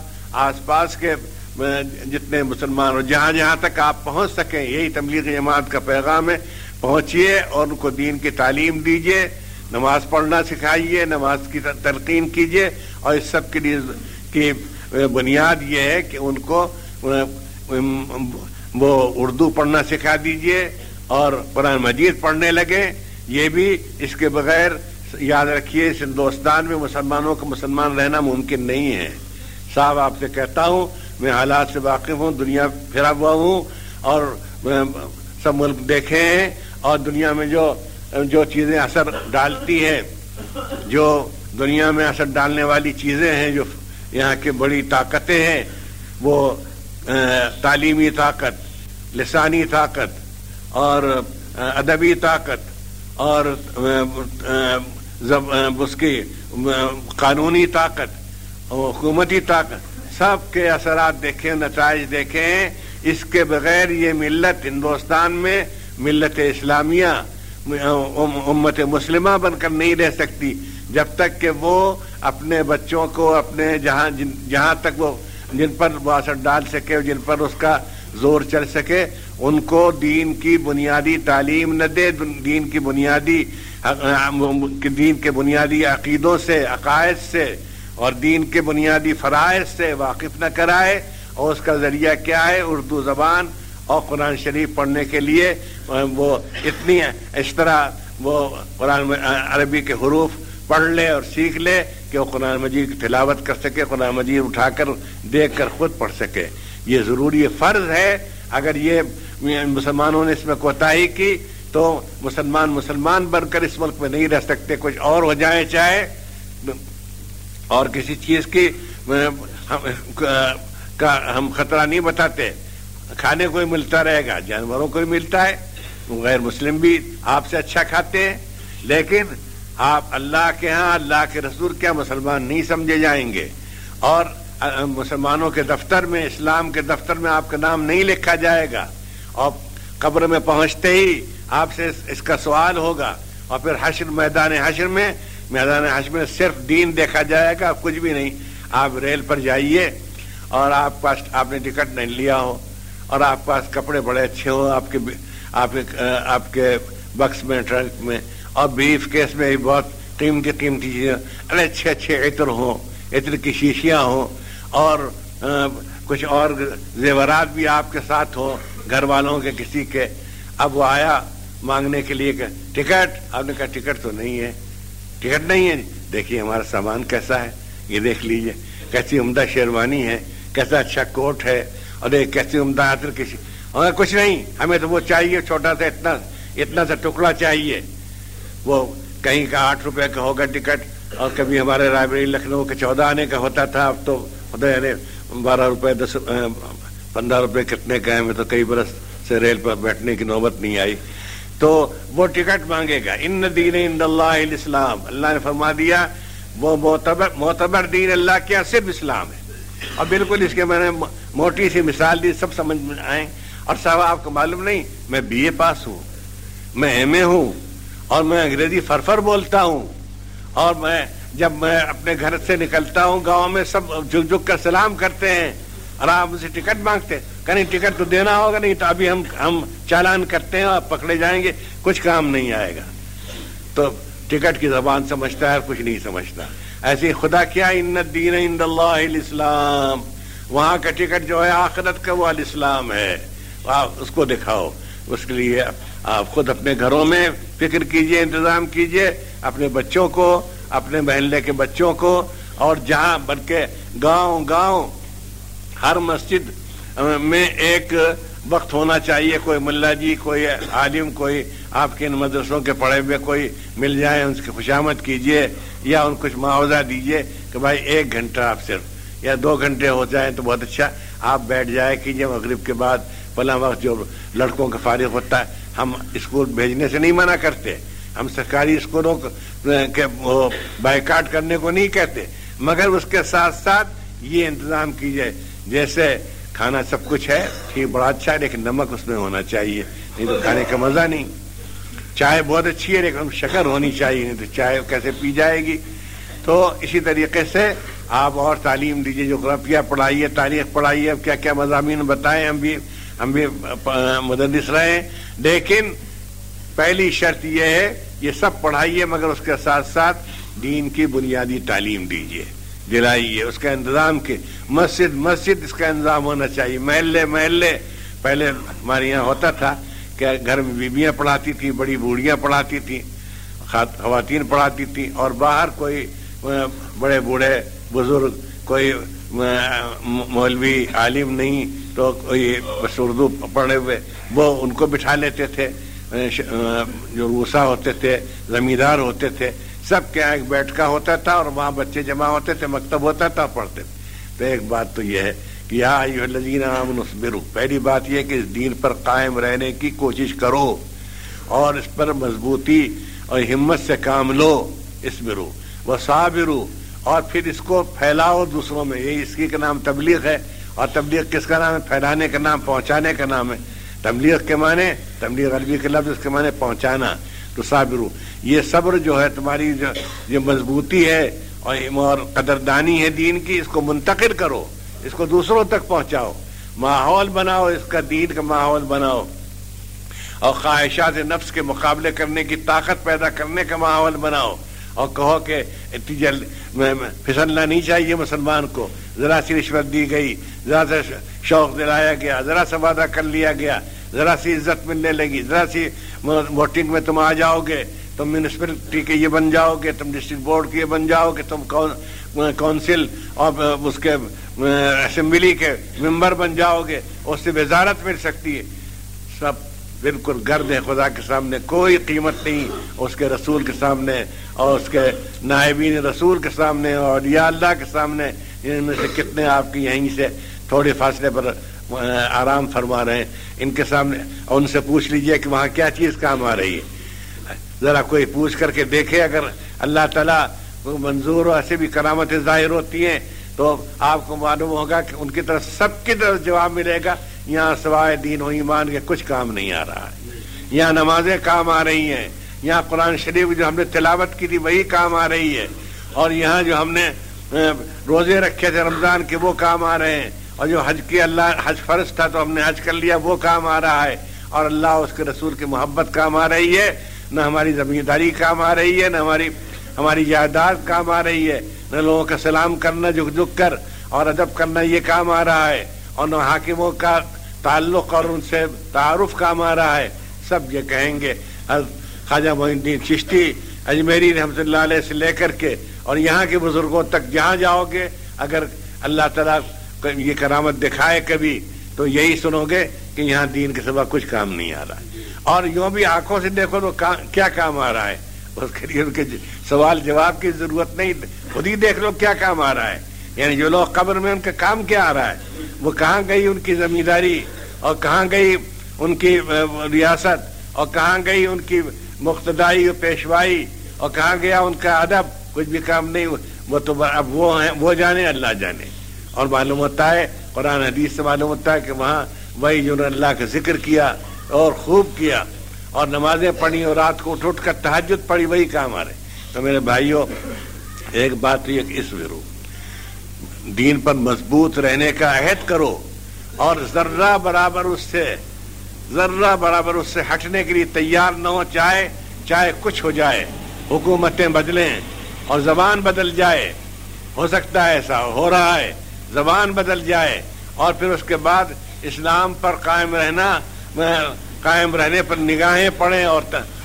آس پاس کے جتنے مسلمان ہو، جہاں جہاں تک آپ پہنچ سکیں، یہی تبلیغ جماعت کا پیغام ہے پہنچیے اور ان کو دین کی تعلیم دیجیے نماز پڑھنا سکھائیے، نماز کی تلقین کیجیے اور اس سب کے لیے، کی بنیاد یہ ہے کہ ان کو وہ اردو پڑھنا سکھا دیجیے اور قرآن مجید پڑھنے لگے یہ بھی اس کے بغیر یاد رکھیے، اس ہندوستان میں مسلمانوں کا مسلمان رہنا ممکن نہیں ہے۔ صاحب، آپ سے کہتا ہوں، میں حالات سے واقف ہوں، دنیا پھرا ہوا ہوں اور سب ملک دیکھے ہیں اور دنیا میں جو جو چیزیں اثر ڈالتی ہیں، جو دنیا میں اثر ڈالنے والی چیزیں ہیں، جو یہاں کی بڑی طاقتیں ہیں، وہ تعلیمی طاقت، لسانی طاقت اور، ادبی طاقت اور اس کی قانونی طاقت حکومتی طاقت، سب کے اثرات دیکھیں، نتائج دیکھیں، اس کے بغیر یہ ملت ہندوستان میں ملت اسلامیہ امت مسلمہ بن کر نہیں رہ سکتی، جب تک کہ وہ اپنے بچوں کو اپنے جہاں جہاں تک وہ، جن پر وہ اثر ڈال سکے، جن پر اس کا زور چل سکے، ان کو دین کی بنیادی تعلیم نہ دے دین کی بنیادی دین کے بنیادی عقیدوں سے، عقائد سے اور دین کے بنیادی فرائض سے واقف نہ کرائے اور اس کا ذریعہ کیا ہے؟ اردو زبان اور قرآن شریف پڑھنے کے لیے وہ اتنی اس طرح وہ قرآن عربی کے حروف پڑھ لے اور سیکھ لے کہ وہ قرآن مجید کی تلاوت کر سکے، قرآن مجید اٹھا کر دیکھ کر خود پڑھ سکے۔ یہ ضروری فرض ہے۔ اگر یہ مسلمانوں نے اس میں کوتاہی کی تو مسلمان مسلمان بن کر اس ملک میں نہیں رہ سکتے، کچھ اور ہو جائیں چاہے۔ اور کسی چیز کی، کا ہم خطرہ نہیں بتاتے۔ کھانے کو ہی ملتا رہے گا، جانوروں کو ہی ملتا ہے، غیر مسلم بھی آپ سے اچھا کھاتے ہیں۔ لیکن آپ اللہ کے ہاں اللہ کے رسول کیا مسلمان نہیں سمجھے جائیں گے؟ اور مسلمانوں کے دفتر میں، اسلام کے دفتر میں آپ کا نام نہیں لکھا جائے گا۔ اور قبر میں پہنچتے ہی آپ سے اس کا سوال ہوگا اور پھر حشر میدان حشر میں میدان حشر میں صرف دین دیکھا جائے گا، کچھ بھی نہیں۔ آپ ریل پر جائیے اور آپ پاس آپ نے ٹکٹ نہیں لیا ہو اور آپ پاس کپڑے بڑے اچھے ہوں، آپ کے آپ کے بکس میں ٹرنک میں اور بیف کیس میں بھی بہت قیمتی قیمتی چیزیں۔ ارے، اچھے اچھے عطر ہوں، عطر کی شیشیاں ہوں اور کچھ اور زیورات بھی آپ کے ساتھ ہوں، گھر والوں کے، کسی کے۔ اب وہ آیا مانگنے کے لیے کہ ٹکٹ، آپ نے کہا ٹکٹ تو نہیں ہے۔ ٹکٹ نہیں ہے۔ دیکھیے ہمارا سامان کیسا ہے۔ یہ دیکھ لیجیے۔ کیسی عمدہ شیروانی ہے، کیسا اچھا کوٹ ہے۔ اور ایک کیسی عمدہ عطر کسی اور ہاں، کچھ نہیں۔ ہمیں تو وہ چاہیے، چھوٹا سا اتنا اتنا سا ٹکڑا چاہیے۔ وہ کہیں کا آٹھ روپے کا ہوگا ٹکٹ۔ اور کبھی ہمارے رائبریری لکھنؤ کے چودہ آنے کا ہوتا تھا، اب تو بارہ روپے، دس پندرہ روپے کتنے کا ہے۔ میں تو کئی برس سے ریل پر بیٹھنے کی نوبت نہیں آئی۔ تو وہ ٹکٹ مانگے گا۔ ان دین ان اللہ اسلام اللہ نے فرما دیا، وہ معتبر دین اللہ کیا صرف اسلام ہے۔ اور بالکل اس کے میں نے موٹی سی مثال دی، سب سمجھ میں آئیں۔ اور صاحب، آپ کو معلوم نہیں، میں بی اے پاس ہوں، میں ایم اے ہوں، اور میں انگریزی فرفر بولتا ہوں۔ اور میں جب میں اپنے گھر سے نکلتا ہوں، گاؤں میں سب جھک جھک کر سلام کرتے ہیں اور آپ مجھے ٹکٹ مانگتے کہیں ٹکٹ تو دینا ہوگا، نہیں تو ابھی ہم ہم چالان کرتے ہیں اور پکڑے جائیں گے، کچھ کام نہیں آئے گا۔ تو ٹکٹ کی زبان سمجھتا ہے، کچھ نہیں سمجھتا۔ ایسے خدا کیا، ان دین ان اللہ اسلام وہاں کا ٹکٹ جو ہے، آخرت کا وہ الاسلام ہے۔ آپ اس کو دکھاؤ۔ اس کے لیے آپ خود اپنے گھروں میں فکر کیجیے، انتظام کیجیے، اپنے بچوں کو، اپنے محلے کے بچوں کو۔ اور جہاں بلکہ گاؤں گاؤں، ہر مسجد میں ایک وقت ہونا چاہیے، کوئی ملا جی کوئی عالم، کوئی آپ کے ان مدرسوں کے پڑھے ہوئے کوئی مل جائے، ان کی خوشامد کیجیے یا ان کچھ معاوضہ دیجیے کہ بھائی ایک گھنٹہ آپ صرف یا دو گھنٹے ہو جائیں تو بہت اچھا۔ آپ بیٹھ جائے کیجیے مغرب کے بعد فلاں وقت جو لڑکوں کا فارغ ہوتا ہے، ہم اسکول بھیجنے سے نہیں منع کرتے۔ ہم سرکاری اسکولوں کے بائیکاٹ کرنے کو نہیں کہتے، مگر اس کے ساتھ ساتھ یہ انتظام کیجیے جیسے کھانا سب کچھ ہے، ٹھیک، بڑا اچھا ہے، لیکن نمک اس میں ہونا چاہیے، نہیں تو کھانے کا مزہ نہیں۔ چائے بہت اچھی ہے، لیکن شکر ہونی چاہیے، نہیں تو چائے کیسے پی جائے گی؟ تو اسی طریقے سے آپ اور تعلیم دیجیے جغرافیہ پڑھائیے تاریخ پڑھائیے اب کیا کیا مضامین بتائیں، ہم بھی ہم بھی مدرس رہے ہیں۔ لیکن پہلی شرط یہ ہے، یہ سب پڑھائیے مگر اس کے ساتھ ساتھ دین کی بنیادی تعلیم دیجیے دلائیے اس کا انتظام کے مسجد مسجد اس کا انتظام ہونا چاہیے۔ محلے محلے۔ پہلے ہمارے یہاں ہوتا تھا کہ گھر میں بیویاں پڑھاتی تھیں، بڑی بوڑھیاں پڑھاتی تھیں خواتین پڑھاتی تھیں اور باہر کوئی بڑے بوڑھے، بزرگ، کوئی مولوی عالم نہیں، تو کوئی بس اردو پڑھے ہوئے، وہ ان کو بٹھا لیتے تھے جو روسا ہوتے تھے، زمیندار ہوتے تھے۔ سب کے ایک بیٹھکا ہوتا تھا اور وہاں بچے جمع ہوتے تھے، مکتب ہوتا تھا، پڑھتے تھے۔ تو ایک بات تو یہ ہے کہ یا نصبرو پہلی بات یہ کہ اس دین پر قائم رہنے کی کوشش کرو اور اس پر مضبوطی اور ہمت سے کام لو۔ اس برو وہ صابرو اور پھر اس کو پھیلاؤ دوسروں میں۔ یہ اس کی کا نام تبلیغ ہے۔ اور تبلیغ کس کا نام ہے؟ پھیلانے کا نام، پہنچانے کا نام ہے۔ تبلیغ کے معنی، تبلیغ عربی کے لفظ اس کے معنی پہنچانا۔ تو صابرو یہ صبر جو ہے تمہاری جو مضبوطی ہے اور قدردانی ہے دین کی، اس کو منتقل کرو، اس کو دوسروں تک پہنچاؤ، ماحول بناؤ، اس کا دین کا ماحول بناؤ۔ اور خواہشات نفس کے مقابلے کرنے کی طاقت پیدا کرنے کا ماحول بناؤ۔ اور کہو کہ اتنی جلد پھسلنا نہیں چاہیے مسلمان کو۔ ذرا سی رشوت دی گئی، ذرا سا شوق دلایا گیا، ذرا سا وعدہ کر لیا گیا۔ ذرا سی عزت ملنے لگی، ذرا سی ووٹنگ میں تم آ جاؤ گے، تم میونسپلٹی کے یہ بن جاؤ گے، تم ڈسٹرکٹ بورڈ کے یہ بن جاؤ گے، تم کونسل اور اس کے اسمبلی کے ممبر بن جاؤ گے، اس سے وزارت مل سکتی ہے۔ سب بالکل گرد ہے خدا کے سامنے، کوئی قیمت نہیں اس کے رسول کے سامنے اور اس کے نائبین رسول کے سامنے اور یا اللہ کے سامنے، ان میں سے کتنے آپ کی یہیں سے تھوڑے فاصلے پر آرام فرما رہے ہیں۔ ان کے سامنے، اور ان سے پوچھ لیجیے کہ وہاں کیا چیز کام آ رہی ہے۔ ذرا کوئی پوچھ کر کے دیکھے، اگر اللہ تعالیٰ منظور ایسے بھی کرامتیں ظاہر ہوتی ہیں، تو آپ کو معلوم ہوگا کہ ان کی طرف سب کی طرف جواب ملے گا، یہاں سوائے دین و ایمان کے کچھ کام نہیں آ رہا ہے۔ یہاں نمازیں کام آ رہی ہیں۔ یہاں قرآن شریف جو ہم نے تلاوت کی تھی، وہی کام آ رہی ہے۔ اور یہاں جو ہم نے روزے رکھے تھے رمضان کے، وہ کام آ رہے ہیں۔ اور جو حج کی اللہ حج فرض تھا تو ہم نے حج کر لیا، وہ کام آ رہا ہے۔ اور اللہ اس کے رسول کی محبت کام آ رہی ہے، نہ ہماری زمینداری کام آ رہی ہے، نہ ہماری ہماری جائیداد کام آ رہی ہے۔ نہ لوگوں کا سلام کرنا، جھک جھک کر اور ادب کرنا یہ کام آ رہا ہے۔ اور نہ حاکموں کا تعلق اور ان سے تعارف کام آ رہا ہے۔ سب یہ کہیں گے۔ خواجہ محی الدین چشتی اجمیری رحمۃ اللہ علیہ سے لے کر کے اور یہاں کے بزرگوں تک جہاں جاؤ گے، اگر اللہ تعالیٰ یہ کرامت دکھائے کبھی، تو یہی سنو گے کہ یہاں دین کے سوا کچھ کام نہیں آ رہا۔ اور یوں بھی آنکھوں سے دیکھو تو کیا کام آ رہا ہے؟ اس کے لیے ان کے سوال جواب کی ضرورت نہیں۔ خود ہی دیکھ لو کیا کام آ رہا ہے۔ یعنی جو لوگ قبر میں ان کا کام کیا آ رہا ہے؟ وہ کہاں گئی ان کی زمینداری؟ اور کہاں گئی ان کی ریاست؟ اور کہاں گئی ان کی مقتدائی اور پیشوائی؟ اور کہاں گیا ان کا ادب؟ کچھ بھی کام نہیں وہ تو اب وہ ہیں، وہ جانے، اللہ جانے۔ اور معلوم ہوتا ہے، قرآن حدیث سے معلوم ہوتا ہے کہ وہاں وہی جو اللہ کا ذکر کیا اور خوب کیا اور نمازیں پڑھی اور رات کو اٹھ اٹھ کر تحجد پڑھی، وہی کام آ رہے تو میرے بھائیوں، ایک بات یہ اس ورو دین پر مضبوط رہنے کا عہد کرو اور ذرہ برابر اس سے، ذرہ برابر اس سے ہٹنے کے لیے تیار نہ ہو، چاہے چاہے کچھ ہو جائے۔ حکومتیں بدلیں اور زبان بدل جائے۔ ہو سکتا ہے ایسا ہو رہا ہے۔ زبان بدل جائے اور پھر اس کے بعد اسلام پر قائم رہنا قائم رہنے پر نگاہیں پڑیں اور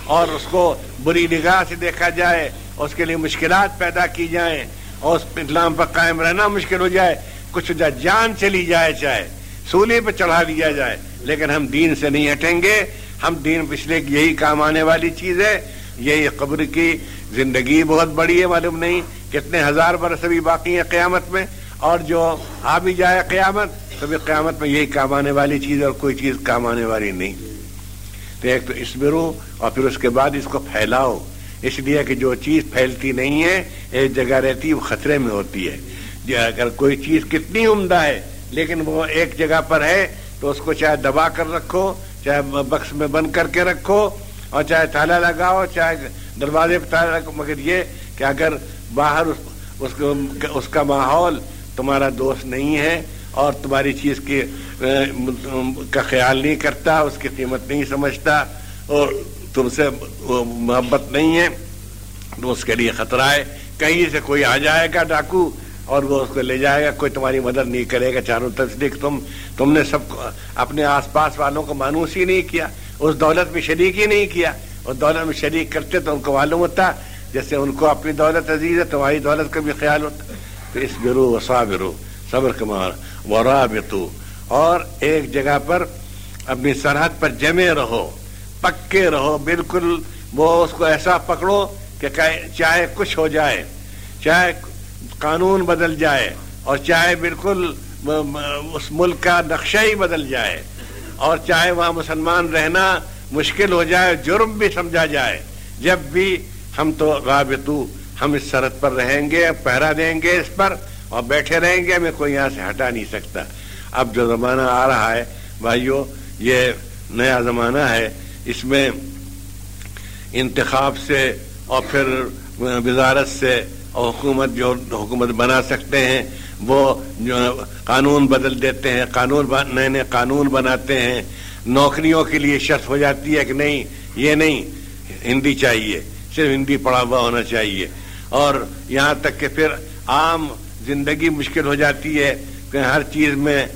اور اس کو بری نگاہ سے دیکھا جائے، اس کے لیے مشکلات پیدا کی جائیں اور اس اسلام پر قائم رہنا مشکل ہو جائے، کچھ جان چلی جائے چاہے، سولی پہ چڑھا لیا جائے، لیکن ہم دین سے نہیں ہٹیں گے، ہم دین پچھلے یہی کام آنے والی چیز ہے، یہی قبر کی زندگی بہت بڑی ہے، معلوم نہیں کتنے ہزار برس ابھی باقی ہیں قیامت میں۔ اور جو آ بھی جائے قیامت، تو بھی قیامت میں یہی کام آنے والی چیز اور کوئی چیز کام آنے والی نہیں۔ تو ایک تو اس میں اور پھر اس کے بعد اس کو پھیلاؤ۔ اس لیے کہ جو چیز پھیلتی نہیں ہے، ایک جگہ رہتی، وہ خطرے میں ہوتی ہے۔ اگر کوئی چیز کتنی عمدہ ہے، لیکن وہ ایک جگہ پر ہے، تو اس کو چاہے دبا کر رکھو، چاہے بکس میں بند کر کے رکھو، اور چاہے تالا لگاؤ، چاہے دروازے پہ تالا لگاؤ۔ مگر یہ کہ اگر باہر اس اس کا ماحول تمہارا دوست نہیں ہے اور تمہاری چیز کی کا خیال نہیں کرتا، اس کی قیمت نہیں سمجھتا اور تم سے محبت نہیں ہے، تو اس کے لیے خطرہ ہے۔ کہیں سے کوئی آ جائے گا ڈاکو اور وہ اس کو لے جائے گا، کوئی تمہاری مدد نہیں کرے گا۔ چاروں تصدیق تم تم نے سب کو اپنے آس پاس والوں کو مانوس ہی نہیں کیا، اس دولت میں شریک ہی نہیں کیا۔ اس دولت میں شریک کرتے تو ان کو معلوم ہوتا، جیسے ان کو اپنی دولت عزیز ہے، تمہاری دولت کا بھی خیال ہوتا۔ تو اس برو وسا صبر کمار ورا اور ایک جگہ پر اپنی سرحد پر جمے رہو، پکے رہو، بالکل وہ اس کو ایسا پکڑو کہ چاہے کچھ ہو جائے، چاہے قانون بدل جائے، اور چاہے بالکل اس ملک کا نقشہ ہی بدل جائے، اور چاہے وہاں مسلمان رہنا مشکل ہو جائے، جرم بھی سمجھا جائے، جب بھی ہم تو رابطو ہم اس سرحد پر رہیں گے پہرا دیں گے اس پر اور بیٹھے رہیں گے، ہمیں کوئی یہاں سے ہٹا نہیں سکتا۔ اب جو زمانہ آ رہا ہے، بھائیو، یہ نیا زمانہ ہے۔ اس میں انتخاب سے اور پھر وزارت سے اور حکومت جو حکومت بنا سکتے ہیں، وہ جو قانون بدل دیتے ہیں، قانون نئے نئے قانون بناتے ہیں۔ نوکریوں کے لیے شرط ہو جاتی ہے کہ نہیں، یہ نہیں، ہندی چاہیے، صرف ہندی پڑھا ہوا ہونا چاہیے۔ اور یہاں تک کہ پھر عام زندگی مشکل ہو جاتی ہے کہ ہر چیز میں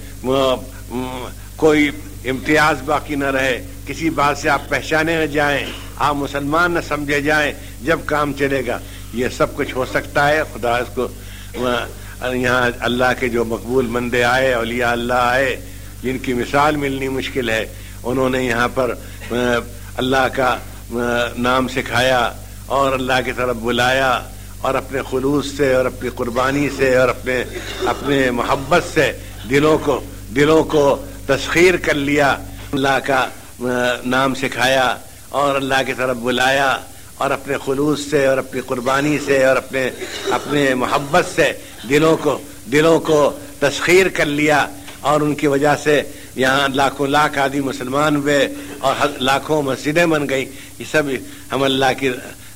کوئی امتیاز باقی نہ رہے۔ کسی بات سے آپ پہچانے نہ جائیں آپ مسلمان نہ سمجھے جائیں جب کام چلے گا۔ یہ سب کچھ ہو سکتا ہے۔ خدا اس کو یہاں اللہ کے جو مقبول مندے آئے، اولیاء اللہ آئے، جن کی مثال ملنی مشکل ہے۔ انہوں نے یہاں پر اللہ کا نام سکھایا اور اللہ کی طرف بلایا۔ اور اپنے خلوص سے اور اپنی قربانی سے اور اپنے اپنے محبت سے دلوں کو دلوں کو تسخیر کر لیا، اللہ کا نام سکھایا اور اللہ کی طرف بلایا اور اپنے خلوص سے اور اپنی قربانی سے اور اپنے اپنے محبت سے دلوں کو دلوں کو تسخیر کر لیا اور ان کی وجہ سے یہاں لاکھوں لاکھ آدمی مسلمان ہوئے اور لاکھوں مسجدیں بن گئی یہ سب ہم اللہ کی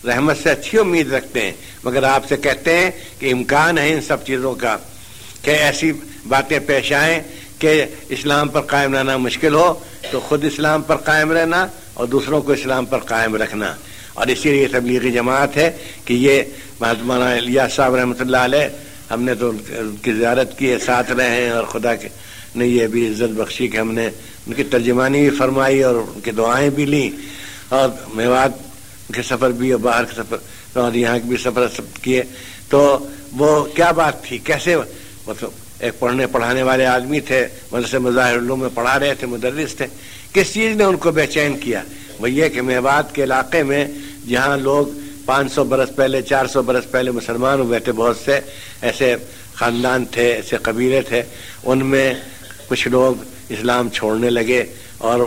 رحمت سے اچھی امید رکھتے ہیں۔ مگر آپ سے کہتے ہیں کہ امکان ہے ان سب چیزوں کا کہ ایسی باتیں پیش آئیں کہ اسلام پر قائم رہنا مشکل ہو، تو خود اسلام پر قائم رہنا اور دوسروں کو اسلام پر قائم رکھنا۔ اور اسی لیے تبلیغی جماعت ہے کہ یہ مہاتما الیاس صاحب رحمۃ اللہ علیہ، ہم نے تو ان کی زیارت کی ہے، ساتھ رہے ہیں اور خدا کے نے یہ بھی عزت بخشی کہ ہم نے ان کی ترجمانی بھی فرمائی اور ان کی دعائیں بھی لیں۔ اور میوات کے سفر بھی اور باہر کے سفر اور یہاں کے بھی سفر کیے تو وہ کیا بات تھی؟ کیسے؟ مطلب ایک پڑھنے، پڑھانے والے آدمی تھے، مدرسے مظاہر علوم میں پڑھا رہے تھے، مدرس تھے۔ کس چیز نے ان کو بے چین کیا؟ وہ یہ کہ میوات کے علاقے میں جہاں لوگ پانچ سو برس پہلے، چار سو برس پہلے مسلمان ہوئے تھے، بہت سے ایسے خاندان تھے، ایسے قبیلے تھے۔ ان میں کچھ لوگ اسلام چھوڑنے لگے۔ اور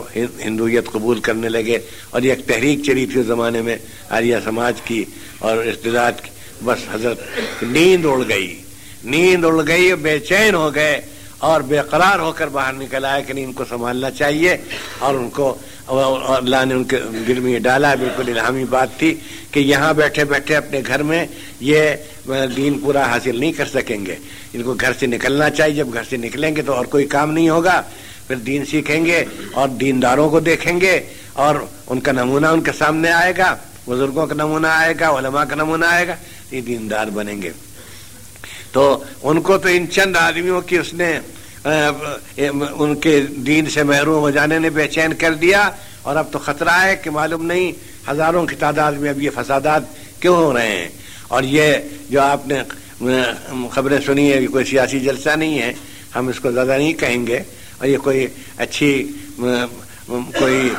ہندویت قبول کرنے لگے اور یہ ایک تحریک چلی تھی اس زمانے میں، آریہ سماج کی اور ارتداد کی۔ بس حضرت، نیند اڑ گئی۔ نیند اڑ گئی، بے چین ہو گئے اور بے قرار ہو کر باہر نکل آئے کہ نہیں، ان کو سنبھالنا چاہیے۔ اور ان کو اللہ نے ان کے دل میں ڈالا۔ بالکل الہامی بات تھی کہ یہاں بیٹھے بیٹھے اپنے گھر میں یہ دین پورا حاصل نہیں کر سکیں گے۔ ان کو گھر سے نکلنا چاہیے۔ جب گھر سے نکلیں گے تو اور کوئی کام نہیں ہوگا۔ پھر دین سیکھیں گے اور دینداروں کو دیکھیں گے اور ان کا نمونہ ان کے سامنے آئے گا، بزرگوں کا نمونہ آئے گا، علماء کا نمونہ آئے گا یہ دیندار بنیں گے۔ تو ان کو تو ان چند آدمیوں کی اس نے ان کے دین سے محروم ہو جانے نے بے چین کر دیا اور اب تو خطرہ ہے کہ معلوم نہیں ہزاروں کی تعداد میں اب یہ فسادات کیوں ہو رہے ہیں۔ اور یہ جو آپ نے خبریں سنی ہے کوئی سیاسی جلسہ نہیں ہے، ہم اس کو زیادہ نہیں کہیں گے۔ اور یہ کوئی اچھی کوئی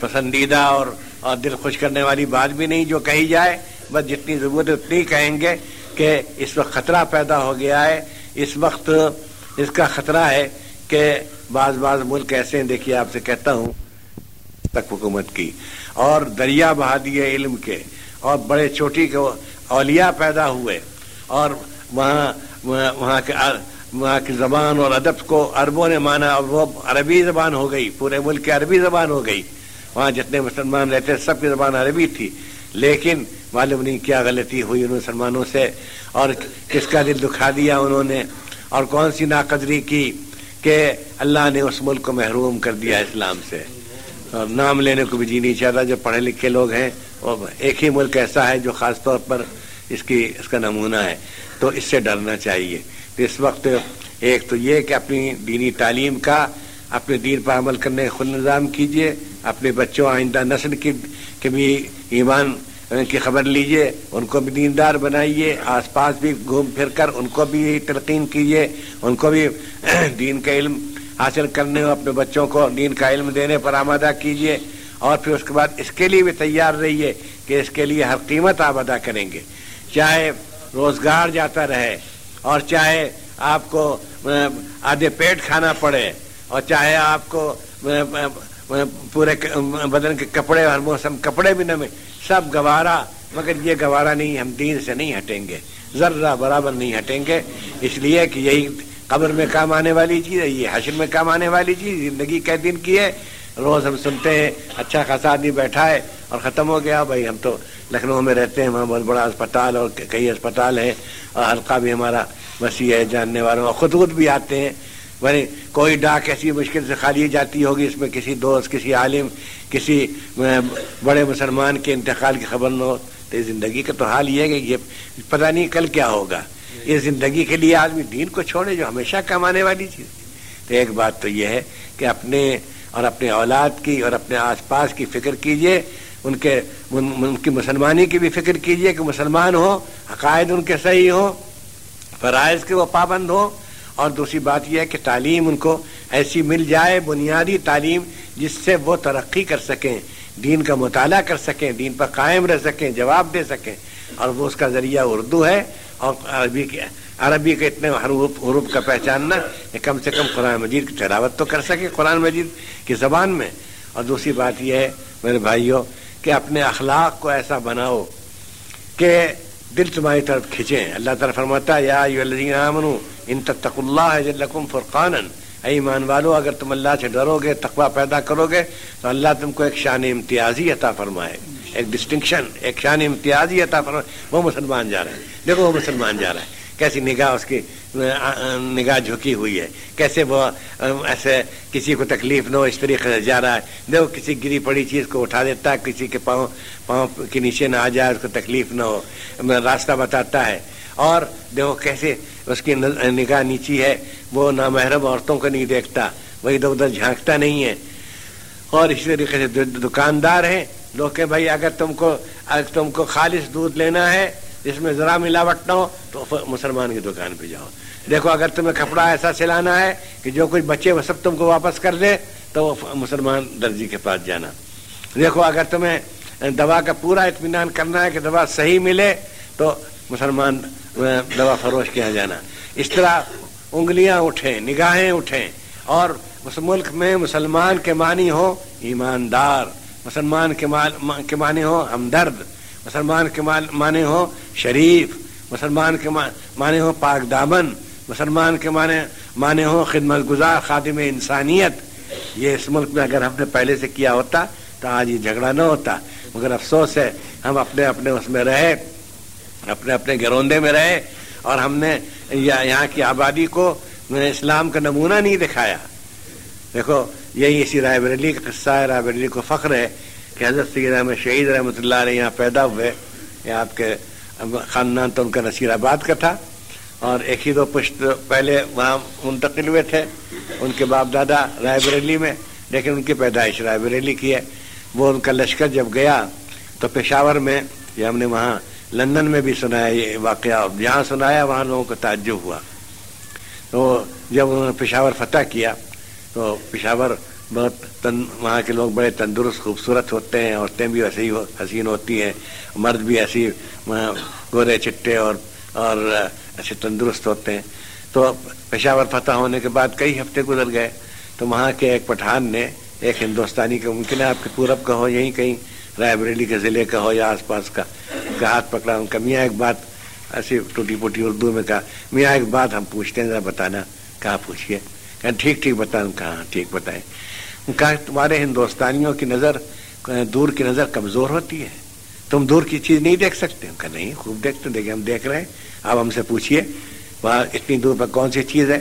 پسندیدہ اور اور دل خوش کرنے والی بات بھی نہیں جو کہی جائے۔ بس جتنی ضرورت اتنی کہیں گے کہ اس وقت خطرہ پیدا ہو گیا ہے۔ اس وقت اس کا خطرہ ہے کہ بعض بعض ملک ایسے ہیں، دیکھیے آپ سے کہتا ہوں، تک حکومت کی۔ اور دریا بہا دیے علم کے، اور بڑے چوٹی کے اولیاء پیدا ہوئے۔ اور وہاں وہاں کے وہاں کی زبان اور ادب کو عربوں نے مانا اور وہ عربی زبان ہو گئی، پورے ملک کی عربی زبان ہو گئی۔ وہاں جتنے مسلمان رہتے سب کی زبان عربی تھی۔ لیکن معلوم نہیں کیا غلطی ہوئی ان مسلمانوں سے اور کس کا دل دکھا دیا انہوں نے۔ اور کون سی ناقدری کی کہ اللہ نے اس ملک کو محروم کر دیا اسلام سے۔ اور نام لینے کو بھی جی نہیں چاہتا، جو پڑھے لکھے لوگ ہیں، وہ ایک ہی ملک ایسا ہے جو خاص طور پر اس کی، اس کا نمونہ ہے۔ تو اس سے ڈرنا چاہیے۔ تو اس وقت ایک تو یہ کہ اپنی دینی تعلیم کا، اپنے دین پر عمل کرنے کا خود نظام کیجیے اپنے بچوں آئندہ نسل کی، کے بھی ایمان کی خبر لیجیے، ان کو بھی دیندار بنائیے، آس پاس بھی گھوم پھر کر ان کو بھی تلقین کیجیے ان کو بھی دین کا علم حاصل کرنے ہو اپنے بچوں کو دین کا علم دینے پر آمادہ کیجیے اور پھر اس کے بعد اس کے لیے بھی تیار رہیے کہ اس کے لیے ہر قیمت آپ ادا کریں گے۔ چاہے روزگار جاتا رہے اور چاہے آپ کو آدھے پیٹ کھانا پڑے، اور چاہے آپ کو پورے بدن کے کپڑے اور موسم کپڑے بھی نہ ملے، سب گوارا، مگر یہ گوارا نہیں، ہم دین سے نہیں ہٹیں گے، ذرہ برابر نہیں ہٹیں گے، اس لیے کہ یہی قبر میں کام آنے والی چیز ہے، یہ حشر میں کام آنے والی چیز، زندگی کے دن کی ہے، روز ہم سنتے ہیں اچھا خاصا آدمی بیٹھا ہے اور ختم ہو گیا، بھائی ہم تو لکھنؤ میں رہتے ہیں، وہاں بہت بڑا اسپتال اور کئی اسپتال ہیں اور حلقہ بھی ہمارا وسیع ہے، جاننے والوں اور خود بھی آتے ہیں۔ بھائی کوئی ڈاک ایسی مشکل سے خالی جاتی ہوگی، اس میں کسی دوست، کسی عالم، کسی بڑے مسلمان کے انتقال کی خبر نہ ہو۔ تو زندگی کا تو حال یہ ہے کہ یہ پتہ نہیں کل کیا ہوگا۔ یہ زندگی کے لیے آدمی دین کو چھوڑے جو ہمیشہ کمانے والی چیز تو ایک بات تو یہ ہے کہ اپنے اور اپنے اولاد کی اور اپنے آس پاس کی فکر کیجیے۔ ان کے ان کی مسلمانی کی بھی فکر کیجیے کہ مسلمان ہو، عقائد ان کے صحیح ہوں، فرائض کے وہ پابند ہوں۔ اور دوسری بات یہ ہے کہ تعلیم ان کو ایسی مل جائے، بنیادی تعلیم، جس سے وہ ترقی کر سکیں، دین کا مطالعہ کر سکیں، دین پر قائم رہ سکیں، جواب دے سکیں۔ اور وہ اس کا ذریعہ اردو ہے۔ اور عربی کے عربی کے اتنے حروف حروف کا پہچاننا کہ کم سے کم قرآن مجید کی تلاوت تو کر سکے قرآن مجید کی زبان میں۔ اور دوسری بات یہ ہے، میرے بھائیوں کہ اپنے اخلاق کو ایسا بناؤ کہ دل تمہاری طرف کھینچیں اللہ تعالیٰ فرماتا یا ان تتق اللہ جلکم فرقان ایمان والو، اگر تم اللہ سے ڈرو گے، تقوی پیدا کرو گے، تو اللہ تم کو ایک شان امتیازی عطا فرمائے۔ ایک ڈسٹنکشن ایک شان امتیازی عطا فرمائے۔ وہ مسلمان جا رہا ہے دیکھو، وہ مسلمان جا رہا ہے کیسی نگاہ اس کی نگاہ جھکی ہوئی ہے۔ کیسے وہ ایسے کسی کو تکلیف نہ ہو، اس طریقے سے جا رہا ہے۔ دیکھو، کسی گری پڑی چیز کو اٹھا دیتا ہے، کسی کے پاؤں پاؤں کے نیچے نہ آ جائے، اس کو تکلیف نہ ہو۔ راستہ بتاتا ہے۔ اور دیکھو کیسے اس کی نگاہ نیچی ہے۔ وہ نامحرم عورتوں کو نہیں دیکھتا، وہ ادھر ادھر جھانکتا نہیں ہے۔ اور اسی طریقے سے دکاندار ہیں، لوگ کہ بھائی اگر تم کو، اگر تم کو خالص دودھ لینا ہے جس میں ذرا ملاوٹ نہ ہو تو مسلمان کی دکان پہ جاؤ۔ دیکھو، اگر تمہیں کپڑا ایسا سلانا ہے کہ جو کچھ بچے وہ سب تم کو واپس کر دے، تو وہ مسلمان درجی کے پاس جانا۔ دیکھو، اگر تمہیں دوا کا پورا اطمینان کرنا ہے کہ دوا صحیح ملے، تو مسلمان دوا فروش کیا جانا۔ اس طرح انگلیاں اٹھیں، نگاہیں اٹھیں۔ اور اس ملک میں مسلمان کے معنی ہو ایماندار۔ مسلمان کے معنی ہو ہمدرد۔ مسلمان کے معنی ہو شریف، مسلمان کے معنی ہو پاک دامن، مسلمان کے معنی معنی ہو خدمت گزار، خادم انسانیت۔ یہ اس ملک میں اگر ہم نے پہلے سے کیا ہوتا، تو آج یہ جھگڑا نہ ہوتا۔ مگر افسوس ہے، ہم اپنے اپنے اس میں رہے، اپنے اپنے گروندے میں رہے، اور ہم نے یہاں کی آبادی کو اسلام کا نمونہ نہیں دکھایا۔ دیکھو، یہی اسی رائے بریلی کا قصہ ہے، رائے بریلی کو فخر ہے۔ کہ حضرت سید احمد شہید رحمۃ اللہ علیہ یہاں پیدا ہوئے یہ آپ کے خاندان تو ان کا نصیر آباد کا تھا، اور ایک ہی دو پشت پہلے وہاں منتقل ہوئے تھے، ان کے باپ دادا رائے بریلی میں، لیکن ان کی پیدائش رائے بریلی کی ہے۔ وہ ان کا لشکر جب گیا تو پشاور میں، یہ ہم نے وہاں لندن میں بھی سنایا، یہ واقعہ جہاں سنایا، وہاں لوگوں کو تعجب ہوا۔ تو جب انہوں نے پشاور فتح کیا، تو پشاور بہت تن وہاں کے لوگ بڑے تندرست، خوبصورت ہوتے ہیں، عورتیں بھی ویسے ہی حسین ہوتی ہیں، مرد بھی ایسی گورے چٹے اور اور ایسے تندرست ہوتے ہیں۔ تو پشاور فتح ہونے کے بعد کئی ہفتے گزر گئے۔ تو وہاں کے ایک پٹھان نے، ایک ہندوستانی کا ممکن ہے آپ کے پورب کا ہو، یہیں کہیں رائے بریلی کے ضلع کا ہو یا آس پاس کا کا ہاتھ پکڑا ان کا۔ میاں ایک بات ایسی ٹوٹی پوٹی اردو میں کہا، میاں ایک بات ہم پوچھتے ہیں، ذرا بتانا، کہاں پوچھیے؟ کہ ٹھیک ٹھیک بتائیں کہاں، ٹھیک، بتائیں۔ کہا، تمہارے ہندوستانیوں کی نظر، دور کی نظر کمزور ہوتی ہے۔ تم دور کی چیز نہیں دیکھ سکتے۔ کہا، نہیں، خوب دیکھتے دیکھیں، ہم دیکھ رہے ہیں۔ آپ ہم سے پوچھیے وہاں اتنی دور پر کون سی چیز ہے؟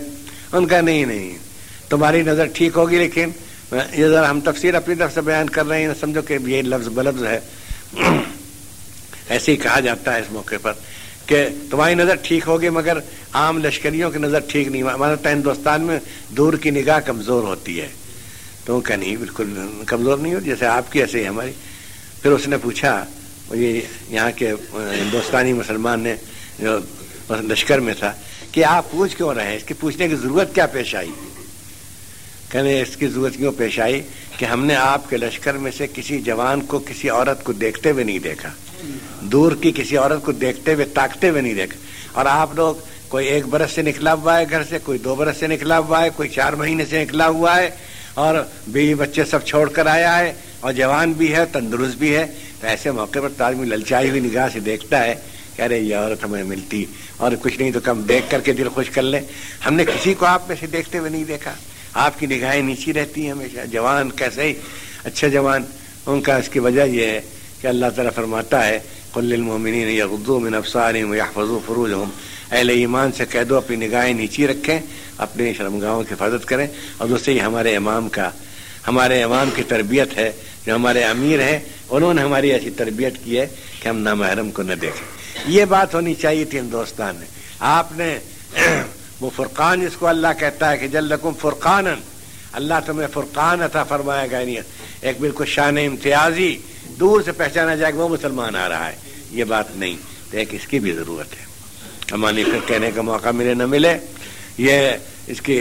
ان کا نہیں نہیں، تمہاری نظر ٹھیک ہوگی، لیکن یہ ذرا ہم تفسیر اپنی طرف سے بیان کر رہے ہیں سمجھو کہ یہ لفظ بلفظ ہے۔ ایسے ہی کہا جاتا ہے اس موقع پر کہ تمہاری نظر ٹھیک ہوگی، مگر عام لشکریوں کی نظر ٹھیک نہیں ہمارا ہندوستان میں دور کی نگاہ کمزور ہوتی ہے۔ تو کہ نہیں، بالکل کمزور نہیں ہوتی جیسے آپ کی ایسے ہی ہماری۔ پھر اس نے پوچھا یہ یہاں کے ہندوستانی مسلمان نے جو لشکر میں تھا، کہ آپ پوچھ کیوں رہے ہیں؟ اس کی پوچھنے کی ضرورت کیا پیش آئی؟ کہنے، اس کی ضرورت کیوں پیش آئی کہ ہم نے آپ کے لشکر میں سے کسی جوان کو، کسی عورت کو دیکھتے ہوئے نہیں دیکھا۔ دور کی کسی عورت کو دیکھتے ہوئے، تاکتے ہوئے نہیں دیکھا۔ اور آپ لوگ، کوئی ایک برس سے نکلا ہوا ہے گھر سے، کوئی دو برس سے نکلا ہوا ہے، کوئی چار مہینے سے نکلا ہوا ہے اور بیوی بچے سب چھوڑ کر آیا ہے اور جوان بھی ہے، تندرست بھی ہے۔ تو ایسے موقع پر آدمی للچائی ہوئی نگاہ سے دیکھتا ہے کہ ارے یہ عورت ہمیں ملتی اور کچھ نہیں تو کم دیکھ کر کے دل خوش کر لیں ہم نے کسی کو آپ میں سے دیکھتے ہوئے نہیں دیکھا۔ آپ کی نگاہیں نیچی رہتی ہیں ہمیشہ۔ جوان کیسے ہی؟ اچھا جوان۔ ان کا اس کی وجہ یہ ہے کہ اللہ تعالیٰ فرماتا ہے، قل المومنین یغضوا من ابصارهم ويحفظوا فروجهم۔ اہل ایمان سے کہہ دو، اپنی نگاہیں نیچی رکھیں اپنے شرمگاہوں کی حفاظت کریں۔ اور دوسرے ہی ہمارے امام کا، ہمارے امام کی تربیت ہے، جو ہمارے امیر ہیں، انہوں نے ہماری ایسی تربیت کی ہے کہ ہم نامحرم کو نہ دیکھیں۔ یہ بات ہونی چاہیے تھی ہندوستان میں آپ نے وہ فرقان جس کو اللہ کہتا ہے کہ جل رقم فرقان اللہ تمہیں فرقان عطا فرمایا گا یعنی ایک بالکل شان امتیازی، دور سے پہچانا جائے کہ وہ مسلمان آ رہا ہے۔ یہ بات نہیں، تو ایک اس کی بھی ضرورت ہے۔ ہمانی پھر کہنے کا موقع ملے نہ ملے، یہ اس کی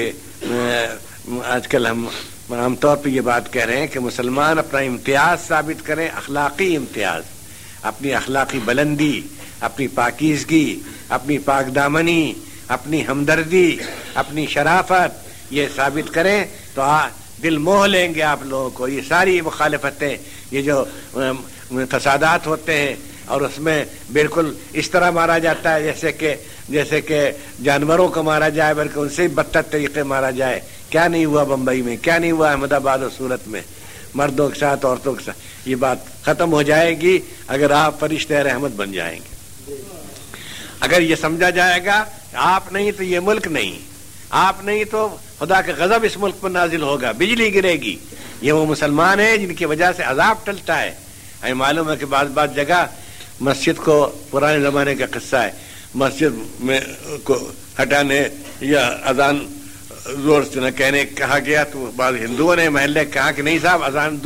آج کل ہم عام طور پہ یہ بات کہہ رہے ہیں کہ مسلمان اپنا امتیاز ثابت کریں، اخلاقی امتیاز، اپنی اخلاقی بلندی، اپنی پاکیزگی، اپنی پاک دامنی، اپنی ہمدردی، اپنی شرافت، یہ ثابت کریں تو دل موہ لیں گے آپ لوگوں کو۔ یہ ساری مخالفتیں، یہ جو فسادات ہوتے ہیں اور اس میں بالکل اس طرح مارا جاتا ہے جیسے کہ جیسے کہ جانوروں کو مارا جائے، بلکہ ان سے بدتر طریقے مارا جائے۔ کیا نہیں ہوا بمبئی میں؟ کیا نہیں ہوا احمد آباد اور سورت میں؟ مردوں کے ساتھ، عورتوں کے ساتھ۔ یہ بات ختم ہو جائے گی اگر آپ فرشتہ رحمت بن جائیں گے۔ اگر یہ سمجھا جائے گا، آپ نہیں تو یہ ملک نہیں۔ آپ نہیں تو خدا کا غضب اس ملک پر نازل ہوگا، بجلی گرے گی۔ یہ وہ مسلمان ہیں جن کی وجہ سے عذاب ٹلتا ہے۔ ہمیں معلوم ہے کہ بعض بعض جگہ مسجد کو پرانے زمانے کا قصہ ہے۔ مسجد میں کو ہٹانے یا اذان زور سے نہ کہنے کہا گیا تو بعض ہندوؤں نے محلے کہا کہ نہیں صاحب، اذان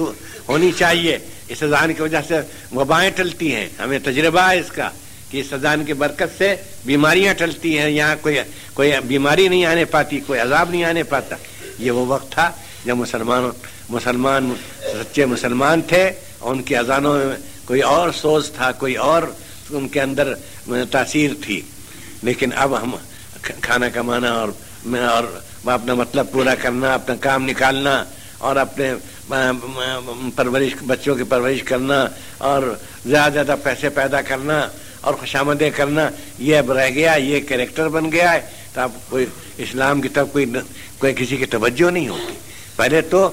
ہونی چاہیے۔ اس اذان کی وجہ سے وبائیں ٹلتی ہیں۔ ہمیں تجربہ ہے اس کا کہ اس اذان کی برکت سے بیماریاں ٹلتی ہیں۔ یہاں کوئی کوئی بیماری نہیں آنے پاتی، کوئی عذاب نہیں آنے پاتا۔ یہ وہ وقت تھا جب مسلمان مسلمان، سچے مسلمان تھے اور ان کی اذانوں میں کوئی اور سوز تھا، کوئی اور ان کے اندر تاثیر تھی۔ لیکن اب ہم کھانا کمانا اور اور اپنا مطلب پورا کرنا، اپنا کام نکالنا اور اپنے پرورش، بچوں کی پرورش کرنا اور زیادہ زیادہ پیسے پیدا کرنا اور خوشامدیں کرنا، یہ اب رہ گیا، یہ کریکٹر بن گیا ہے۔ تو اب کوئی اسلام کی طرف کوئی کوئی کسی کی توجہ نہیں ہوتی۔ پہلے تو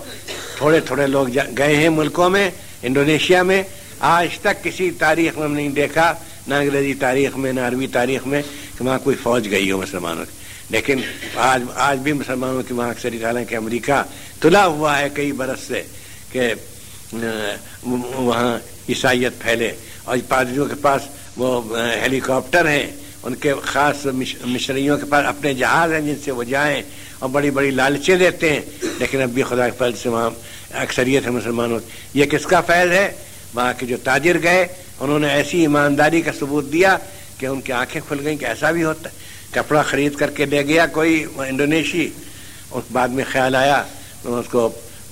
تھوڑے تھوڑے لوگ گئے ہیں ملکوں میں، انڈونیشیا میں آج تک کسی تاریخ میں ہم نہیں دیکھا، نہ انگریزی تاریخ میں، نہ عربی تاریخ میں کہ وہاں کوئی فوج گئی ہو مسلمانوں کی۔ لیکن آج آج بھی مسلمانوں کی وہاں اکثر حالانکہ امریکہ تلا ہوا ہے کئی برس سے کہ وہاں عیسائیت پھیلے۔ اور پادریوں کے پاس وہ ہیلی کاپٹر ہیں۔ ان کے خاص مشریوں کے پاس اپنے جہاز ہیں جن سے وہ جائیں اور بڑی بڑی لالچیں دیتے ہیں۔ لیکن اب بھی خدا کے فیض سے وہاں اکثریت ہے مسلمانوں یہ کس کا فیض ہے؟ وہاں کے جو تاجر گئے، انہوں نے ایسی ایمانداری کا ثبوت دیا کہ ان کی آنکھیں کھل گئیں کہ ایسا بھی ہوتا ہے۔ کپڑا خرید کر کے لے گیا کوئی انڈونیشی۔ اس بعد میں خیال آیا اس کو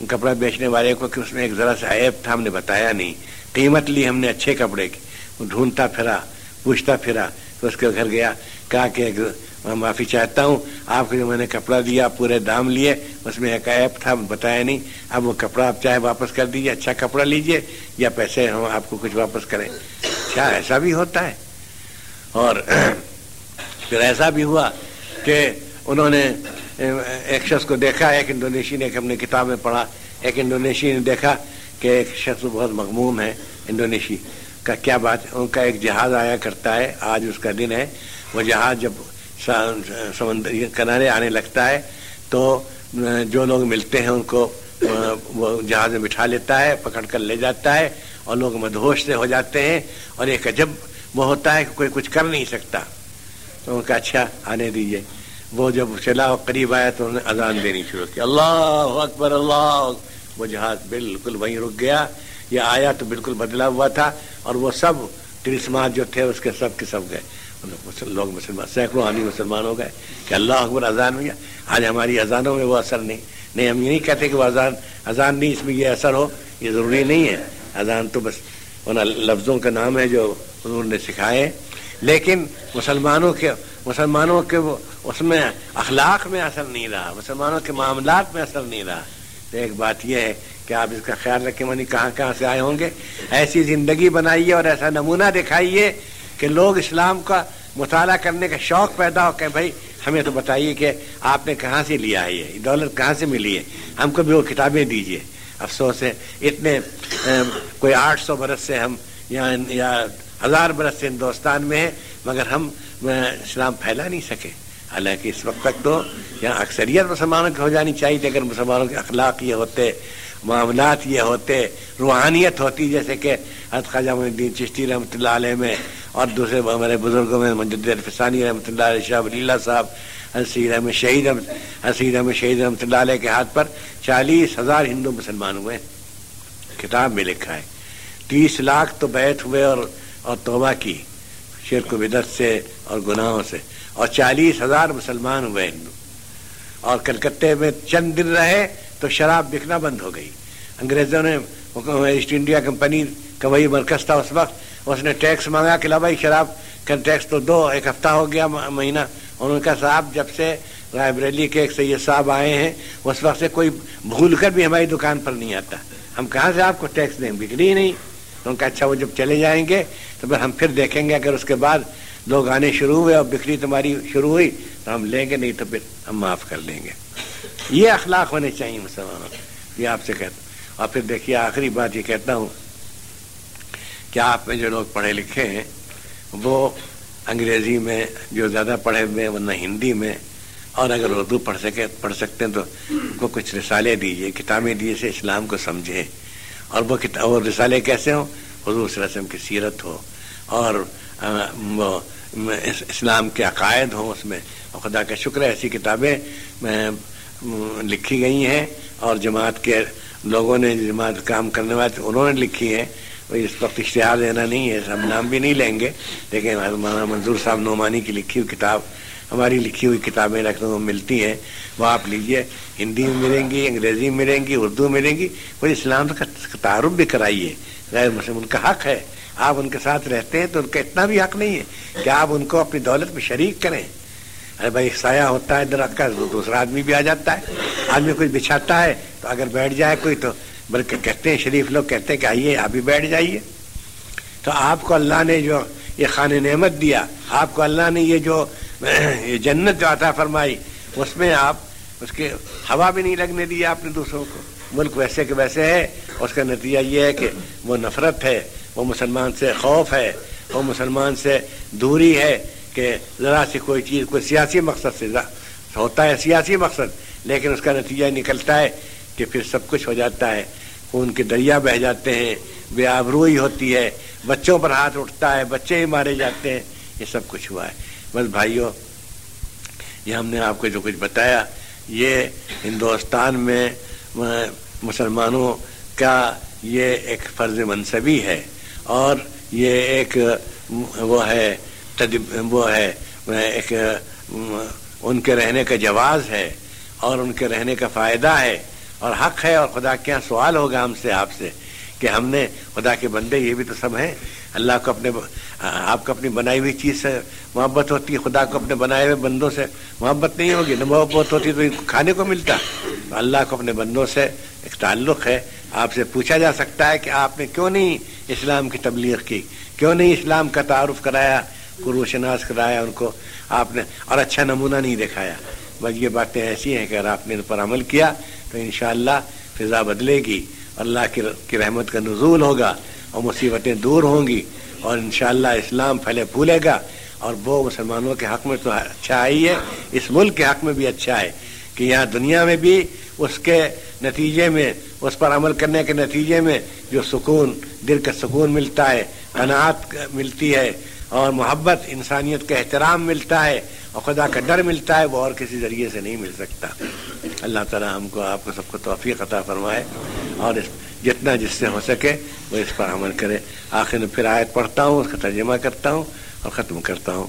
کپڑا بیچنے والے کو کہ اس میں ایک ذرا سا عیب تھا، ہم نے بتایا نہیں۔ قیمت لی ہم نے اچھے کپڑے کی۔ وہ ڈھونڈتا پھرا، پوچھتا پھرا تو اس کے گھر گیا، کہا کہ میں معافی چاہتا ہوں۔ آپ کو جو میں نے کپڑا دیا پورے دام لیے۔ اس میں ایک ایپ تھا بتایا نہیں۔ اب وہ کپڑا آپ چاہے واپس کر دیجیے اچھا کپڑا لیجیے یا پیسے ہم آپ کو کچھ واپس کریں۔ کیا ایسا بھی ہوتا ہے۔ اور پھر ایسا بھی ہوا کہ انہوں نے، ایک شخص کو دیکھا، ایک انڈونیشی نے ایک ہم نے کتاب میں پڑھا۔ ایک انڈونیشی نے دیکھا کہ ایک شخص بہت مغموم ہے، انڈونیشی۔ کا کیا بات ان کا ایک جہاز آیا کرتا ہے، آج اس کا دن ہے۔ وہ جہاز جب سمندر کنارے آنے لگتا ہے تو جو لوگ ملتے ہیں ان کو وہ جہاز میں بٹھا لیتا ہے، پکڑ کر لے جاتا ہے اور لوگ مدہوش سے ہو جاتے ہیں اور ایک عجب وہ ہوتا ہے کہ کوئی کچھ کر نہیں سکتا۔ تو ان کا اچھا آنے دیجیے وہ جب چلا قریب آیا تو انہوں نے اذان دینی شروع کی۔ اللہ اکبر، اللہ وہ جہاز بالکل وہیں رک گیا۔ یہ آیا تو بالکل بدلا ہوا تھا اور وہ سب کرسمات جو تھے اس کے سب کے سب گئے۔ لوگ مسلمان، سینکڑوں آدمی مسلمان ہو گئے کہ اللہ اکبر اذان ہوئی آج ہماری اذانوں میں وہ اثر نہیں۔ نہیں، ہم یہ نہیں کہتے کہ وہ اذان اذان نہیں، اس میں یہ اثر ہو، یہ ضروری نہیں ہے۔ اذان تو بس لفظوں کا نام ہے جو حضور نے سکھائے لیکن مسلمانوں کے مسلمانوں کے اس میں اخلاق میں اثر نہیں رہا۔ مسلمانوں کے معاملات میں اثر نہیں رہا۔ تو ایک بات یہ ہے کہ آپ اس کا خیال رکھیں، منی کہاں کہاں سے آئے ہوں گے؟ ایسی زندگی بنائیے اور ایسا نمونہ دکھائیے کہ لوگ اسلام کا مطالعہ کرنے کا شوق پیدا ہو کہ بھائی، ہمیں تو بتائیے کہ آپ نے کہاں سے لیا ہے یہ؟ دولت کہاں سے ملی ہے؟ ہم کو بھی وہ کتابیں دیجیے افسوس ہے، اتنے کوئی آٹھ سو برس سے ہم یا ہزار برس سے ہندوستان میں ہیں، مگر ہم اسلام پھیلا نہیں سکے۔ حالانکہ اس وقت تک تو یہاں اکثریت مسلمانوں کی ہو جانی چاہیے تھی، اگر مسلمانوں کے اخلاق یہ ہوتے معاملات یہ ہوتے، روحانیت ہوتی، جیسے کہ حد خواجہ الدین چشتی رحمۃ اللہ علیہ میں اور دوسرے ہمارے بزرگوں میں مجد الفسانی رحمۃ اللہ علیہ، شاہ ولی اللہ صاحب حسیر احمد شہید حسیر احمد شہید رحمۃ اللہ علیہ کے ہاتھ پر چالیس ہزار ہندو مسلمان ہوئے، کتاب میں لکھا ہے۔ تیس لاکھ تو بیت ہوئے اور اور توبہ کی، شرک و بدت سے اور گناہوں سے۔ اور چالیس ہزار مسلمان ہوئے ہندو۔ اور کلکتے میں چند دن رہے تو شراب بکنا بند ہو گئی۔ انگریزوں نے ایسٹ انڈیا کمپنی کا وہی مرکز تھا اس وقت۔ اس نے ٹیکس مانگا کہ بھائی شراب کا ٹیکس تو دو، ایک ہفتہ ہو گیا مہینہ۔ انہوں نے کہا صاحب جب سے رائے بریلی کے ایک سید صاحب آئے ہیں، اس وقت سے کوئی بھول کر بھی ہماری دکان پر نہیں آتا۔ ہم کہاں سے آپ کو ٹیکس دیں؟ بکری ہی نہیں۔ ان کا اچھا وہ جب چلے جائیں گے، تو پھر ہم پھر دیکھیں گے اگر اس کے بعد لوگ آنے شروع ہوئے اور بکری تمہاری شروع ہوئی، تو ہم لیں گے، نہیں تو پھر ہم معاف کر لیں گے۔ یہ اخلاق ہونے چاہیے مسلمانوں یہ آپ سے کہتا ہوں۔ اور پھر دیکھیے، آخری بات یہ کہتا ہوں کہ آپ میں جو لوگ پڑھے لکھے ہیں، وہ انگریزی میں جو زیادہ پڑھے ہوئے ورنہ ہندی میں۔ اور اگر اردو پڑھ سکے، پڑھ سکتے ہیں تو ان کو کچھ رسالے دیجیے کتابیں دیجیے سے اسلام کو سمجھے۔ اور وہ اور رسالے کیسے ہوں؟ حضور صلی اللہ علیہ وسلم کی سیرت ہو۔ اور وہ اسلام کے عقائد ہوں، اس میں اور خدا کا شکر ہے، ایسی کتابیں لکھی گئی ہیں اور جماعت کے لوگوں نے جماعت کام کرنے والے انہوں نے لکھی ہے اس وقت اشتہار دینا نہیں ہے، ہم نام بھی نہیں لیں گے، لیکن مولانا منظور صاحب نعمانی کی لکھی ہوئی کتاب، ہماری لکھی ہوئی کتابیں لکھنؤ میں ملتی ہیں۔ وہ آپ لیجیے، ہندی میں ملیں گی، انگریزی میں ملیں گی، اردو ملیں گی وہ اسلام کا تعارف بھی کرائیے۔ غیر مسلم ان کا حق ہے۔ آپ ان کے ساتھ رہتے ہیں تو ان کا اتنا بھی حق نہیں ہے کہ آپ ان کو اپنی دولت میں شریک کریں۔ ارے بھائی، سایہ ہوتا ہے درخت کا دوسرا آدمی بھی آ جاتا ہے۔ آدمی کچھ بچھاتا ہے، تو اگر بیٹھ جائے کوئی تو، بلکہ کہتے ہیں، شریف لوگ کہتے ہیں کہ آئیے، آپ بھی بیٹھ جائیے۔ تو آپ کو اللہ نے جو یہ خان نعمت دیا، آپ کو اللہ نے یہ جو یہ جنت جو عطا فرمائی، اس میں آپ اس کے ہوا بھی نہیں لگنے دیا آپ نے دوسروں کو۔ ملک ویسے کہ ویسے ہے، اس کا نتیجہ یہ ہے کہ وہ نفرت ہے، وہ مسلمان سے خوف ہے، وہ مسلمان سے دوری ہے۔ کہ ذرا سی کوئی چیز، کوئی سیاسی مقصد سے ہوتا ہے، سیاسی مقصد، لیکن اس کا نتیجہ نکلتا ہے کہ پھر سب کچھ ہو جاتا ہے، خون کے دریا بہ جاتے ہیں، بے آبروئی ہوتی ہے، بچوں پر ہاتھ اٹھتا ہے، بچے ہی مارے جاتے ہیں، یہ سب کچھ ہوا ہے۔ بس بھائیوں یہ ہم نے آپ کو جو کچھ بتایا، یہ ہندوستان میں مسلمانوں کا یہ ایک فرض منصبی ہے اور یہ ایک، وہ ہے وہ ہے ایک ان کے رہنے کا جواز ہے اور ان کے رہنے کا فائدہ ہے اور حق ہے اور خدا کے یہاں سوال ہوگا ہم سے، آپ سے کہ ہم نے خدا کے بندے، یہ بھی تو سب ہیں، اللہ کو اپنے آپ کو اپنی بنائی ہوئی چیز سے محبت ہوتی ہے، خدا کو اپنے بنائے ہوئے بندوں سے محبت نہیں ہوگی، نہ محبت ہوتی تو کھانے کو ملتا۔ اللہ کو اپنے بندوں سے ایک تعلق ہے، آپ سے پوچھا جا سکتا ہے کہ آپ نے کیوں نہیں اسلام کی تبلیغ کی، کیوں نہیں اسلام کا تعارف کرایا قروشناس کرایا ان کو۔ آپ نے اور اچھا نمونہ نہیں دکھایا۔ بس یہ باتیں ایسی ہیں کہ اگر آپ نے ان پر عمل کیا تو انشاءاللہ فضا بدلے گی۔ اللہ کی رحمت کا نزول ہوگا اور مصیبتیں دور ہوں گی اور انشاءاللہ اسلام پھلے پھولے گا۔ اور وہ مسلمانوں کے حق میں تو اچھا آئی ہے۔ اس ملک کے حق میں بھی اچھا ہے کہ یہاں دنیا میں بھی اس کے نتیجے میں، اس پر عمل کرنے کے نتیجے میں جو سکون دل کا سکون ملتا ہے، قناعت ملتی ہے۔ اور محبت انسانیت کا احترام ملتا ہے اور خدا کا ڈر ملتا ہے، وہ اور کسی ذریعے سے نہیں مل سکتا۔ اللہ تعالیٰ ہم کو، آپ کو سب کو توفیق عطا فرمائے اور اس جتنا جس سے ہو سکے وہ اس پر عمل کرے۔ آخر میں پھر آیت پڑھتا ہوں، اس کا ترجمہ کرتا ہوں اور ختم کرتا ہوں۔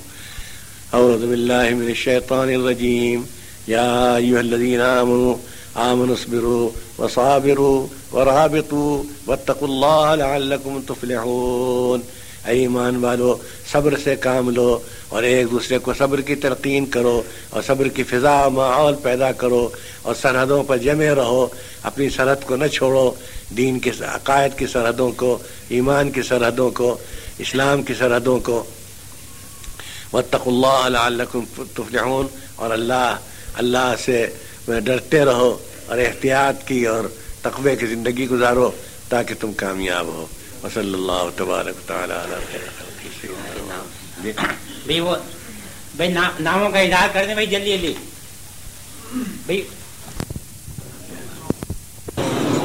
اعوذ باللہ من الشیطان الرجیم۔ یا ایوہ الذین آمنوا آمنوا اصبروا وصابروا ورابطوا واتقوا اللہ لعلکم تفلحون۔ اے ایمان والو، صبر سے کام لو اور ایک دوسرے کو صبر کی تلقین کرو اور صبر کی فضا ماحول پیدا کرو اور سرحدوں پر جمے رہو۔ اپنی سرحد کو نہ چھوڑو، دین کے عقائد کی سرحدوں کو، ایمان کی سرحدوں کو، اسلام کی سرحدوں کو۔ وطق اللہ تفلحون اور اللہ اللہ سے ڈرتے رہو اور احتیاط کی اور تقوی کی زندگی گزارو تاکہ تم کامیاب ہو۔ وصلی اللہ تبارک بھائی وہ بھائی ناموں کا اظہار کر دیں بھائی جلدی جلدی۔ بھائی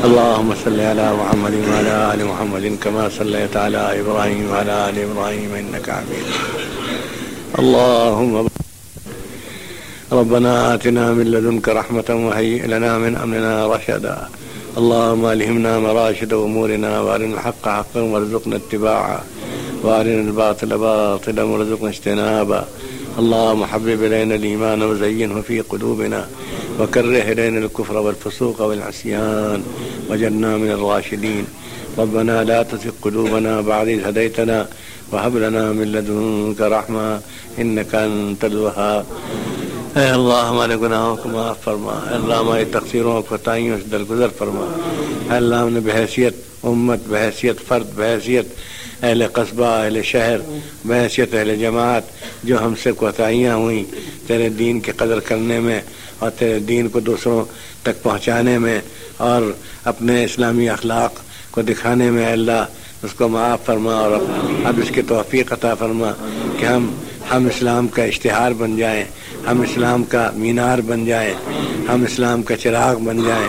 اللهم صل على محمد وعلى ال محمد كما صليت على ابراهيم وعلى ال ابراهيم انك حميد اللهم ربنا آتنا من لدنك رحمة وهيئ لنا من أمرنا رشدا. اللهم ألهمنا مراشد أمورنا وأرنا الحق حقا وارزقنا اتباعه وأرنا الباطل باطلا وارزقنا اجتنابا اللهم حبب إلينا الإيمان وزينه في قلوبنا وكره إلينا الكفر والفسوق والعصيان وجنا من الراشدين ربنا لا تزغ قلوبنا بعد إذ هديتنا وهب لنا من لدنك رحمة إنك أنت الوهاب اے اللہ، ہمارے گناہوں کو معاف فرما۔ اے اللہ، ہماری تقسیروں فتائیوں سے درگزر فرما۔ اے اللہ، ہم نے بحیثیت، امت، بحیثیت، فرد، بحیثیت، اہل قصبہ، اہل شہر، بحیثیت، اہل جماعت، جو ہم سے کوتاہیاں ہوئیں تیرے دین کی قدر کرنے میں اور تیرے دین کو دوسروں تک پہنچانے میں اور اپنے اسلامی اخلاق کو دکھانے میں۔ اللہ، اس کو معاف فرما اور اب اس کی توفیق عطا فرما کہ ہم ہم اسلام کا اشتہار بن جائیں۔ ہم اسلام کا مینار بن جائیں، ہم اسلام کا چراغ بن جائیں۔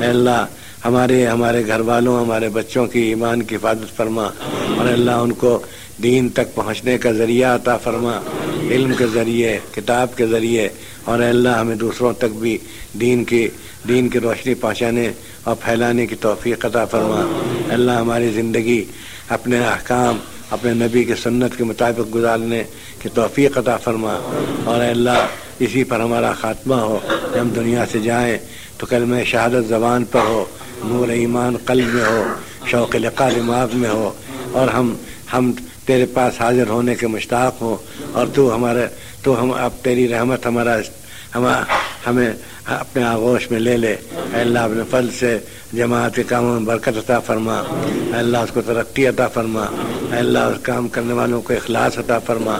اے اللہ، ہمارے ہمارے گھر والوں ہمارے بچوں کی ایمان کی حفاظت فرما اور اللہ ان کو دین تک پہنچنے کا ذریعہ عطا فرما، علم کے ذریعے، کتاب کے ذریعے۔ اور اللہ، ہمیں دوسروں تک بھی دین کی دین کی روشنی پہنچانے اور پھیلانے کی توفیق عطا فرما۔ اللہ، ہماری زندگی، اپنے احکام اپنے نبی کے سنت کے مطابق گزارنے کی توفیق عطا فرما۔ اور اللہ، اسی پر ہمارا خاتمہ ہو۔ کہ ہم دنیا سے جائیں تو کلمہ شہادت زبان پر ہو، نور ایمان قلب میں ہو، شوق لقا دماغ میں ہو۔ اور ہم ہم تیرے پاس حاضر ہونے کے مشتاق ہوں۔ اور تو ہمارے، تو ہم، اب تیری رحمت ہمارا ہمیں اپنے آغوش میں لے لے۔ اللہ اپنے فل سے جماعت کے کاموں میں برکت عطا فرما۔ اللہ اس کو ترقی عطا فرما۔ اللہ اس کام کرنے والوں کو اخلاص عطا فرما۔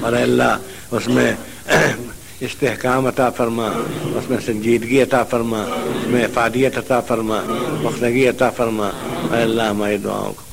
اور اللہ اس میں استحکام عطا فرما۔ اس میں سنجیدگی عطا فرما۔ اس میں افادیت عطا فرما۔ مختگی عطا فرما۔ اے اللہ ہماری دعاؤں کو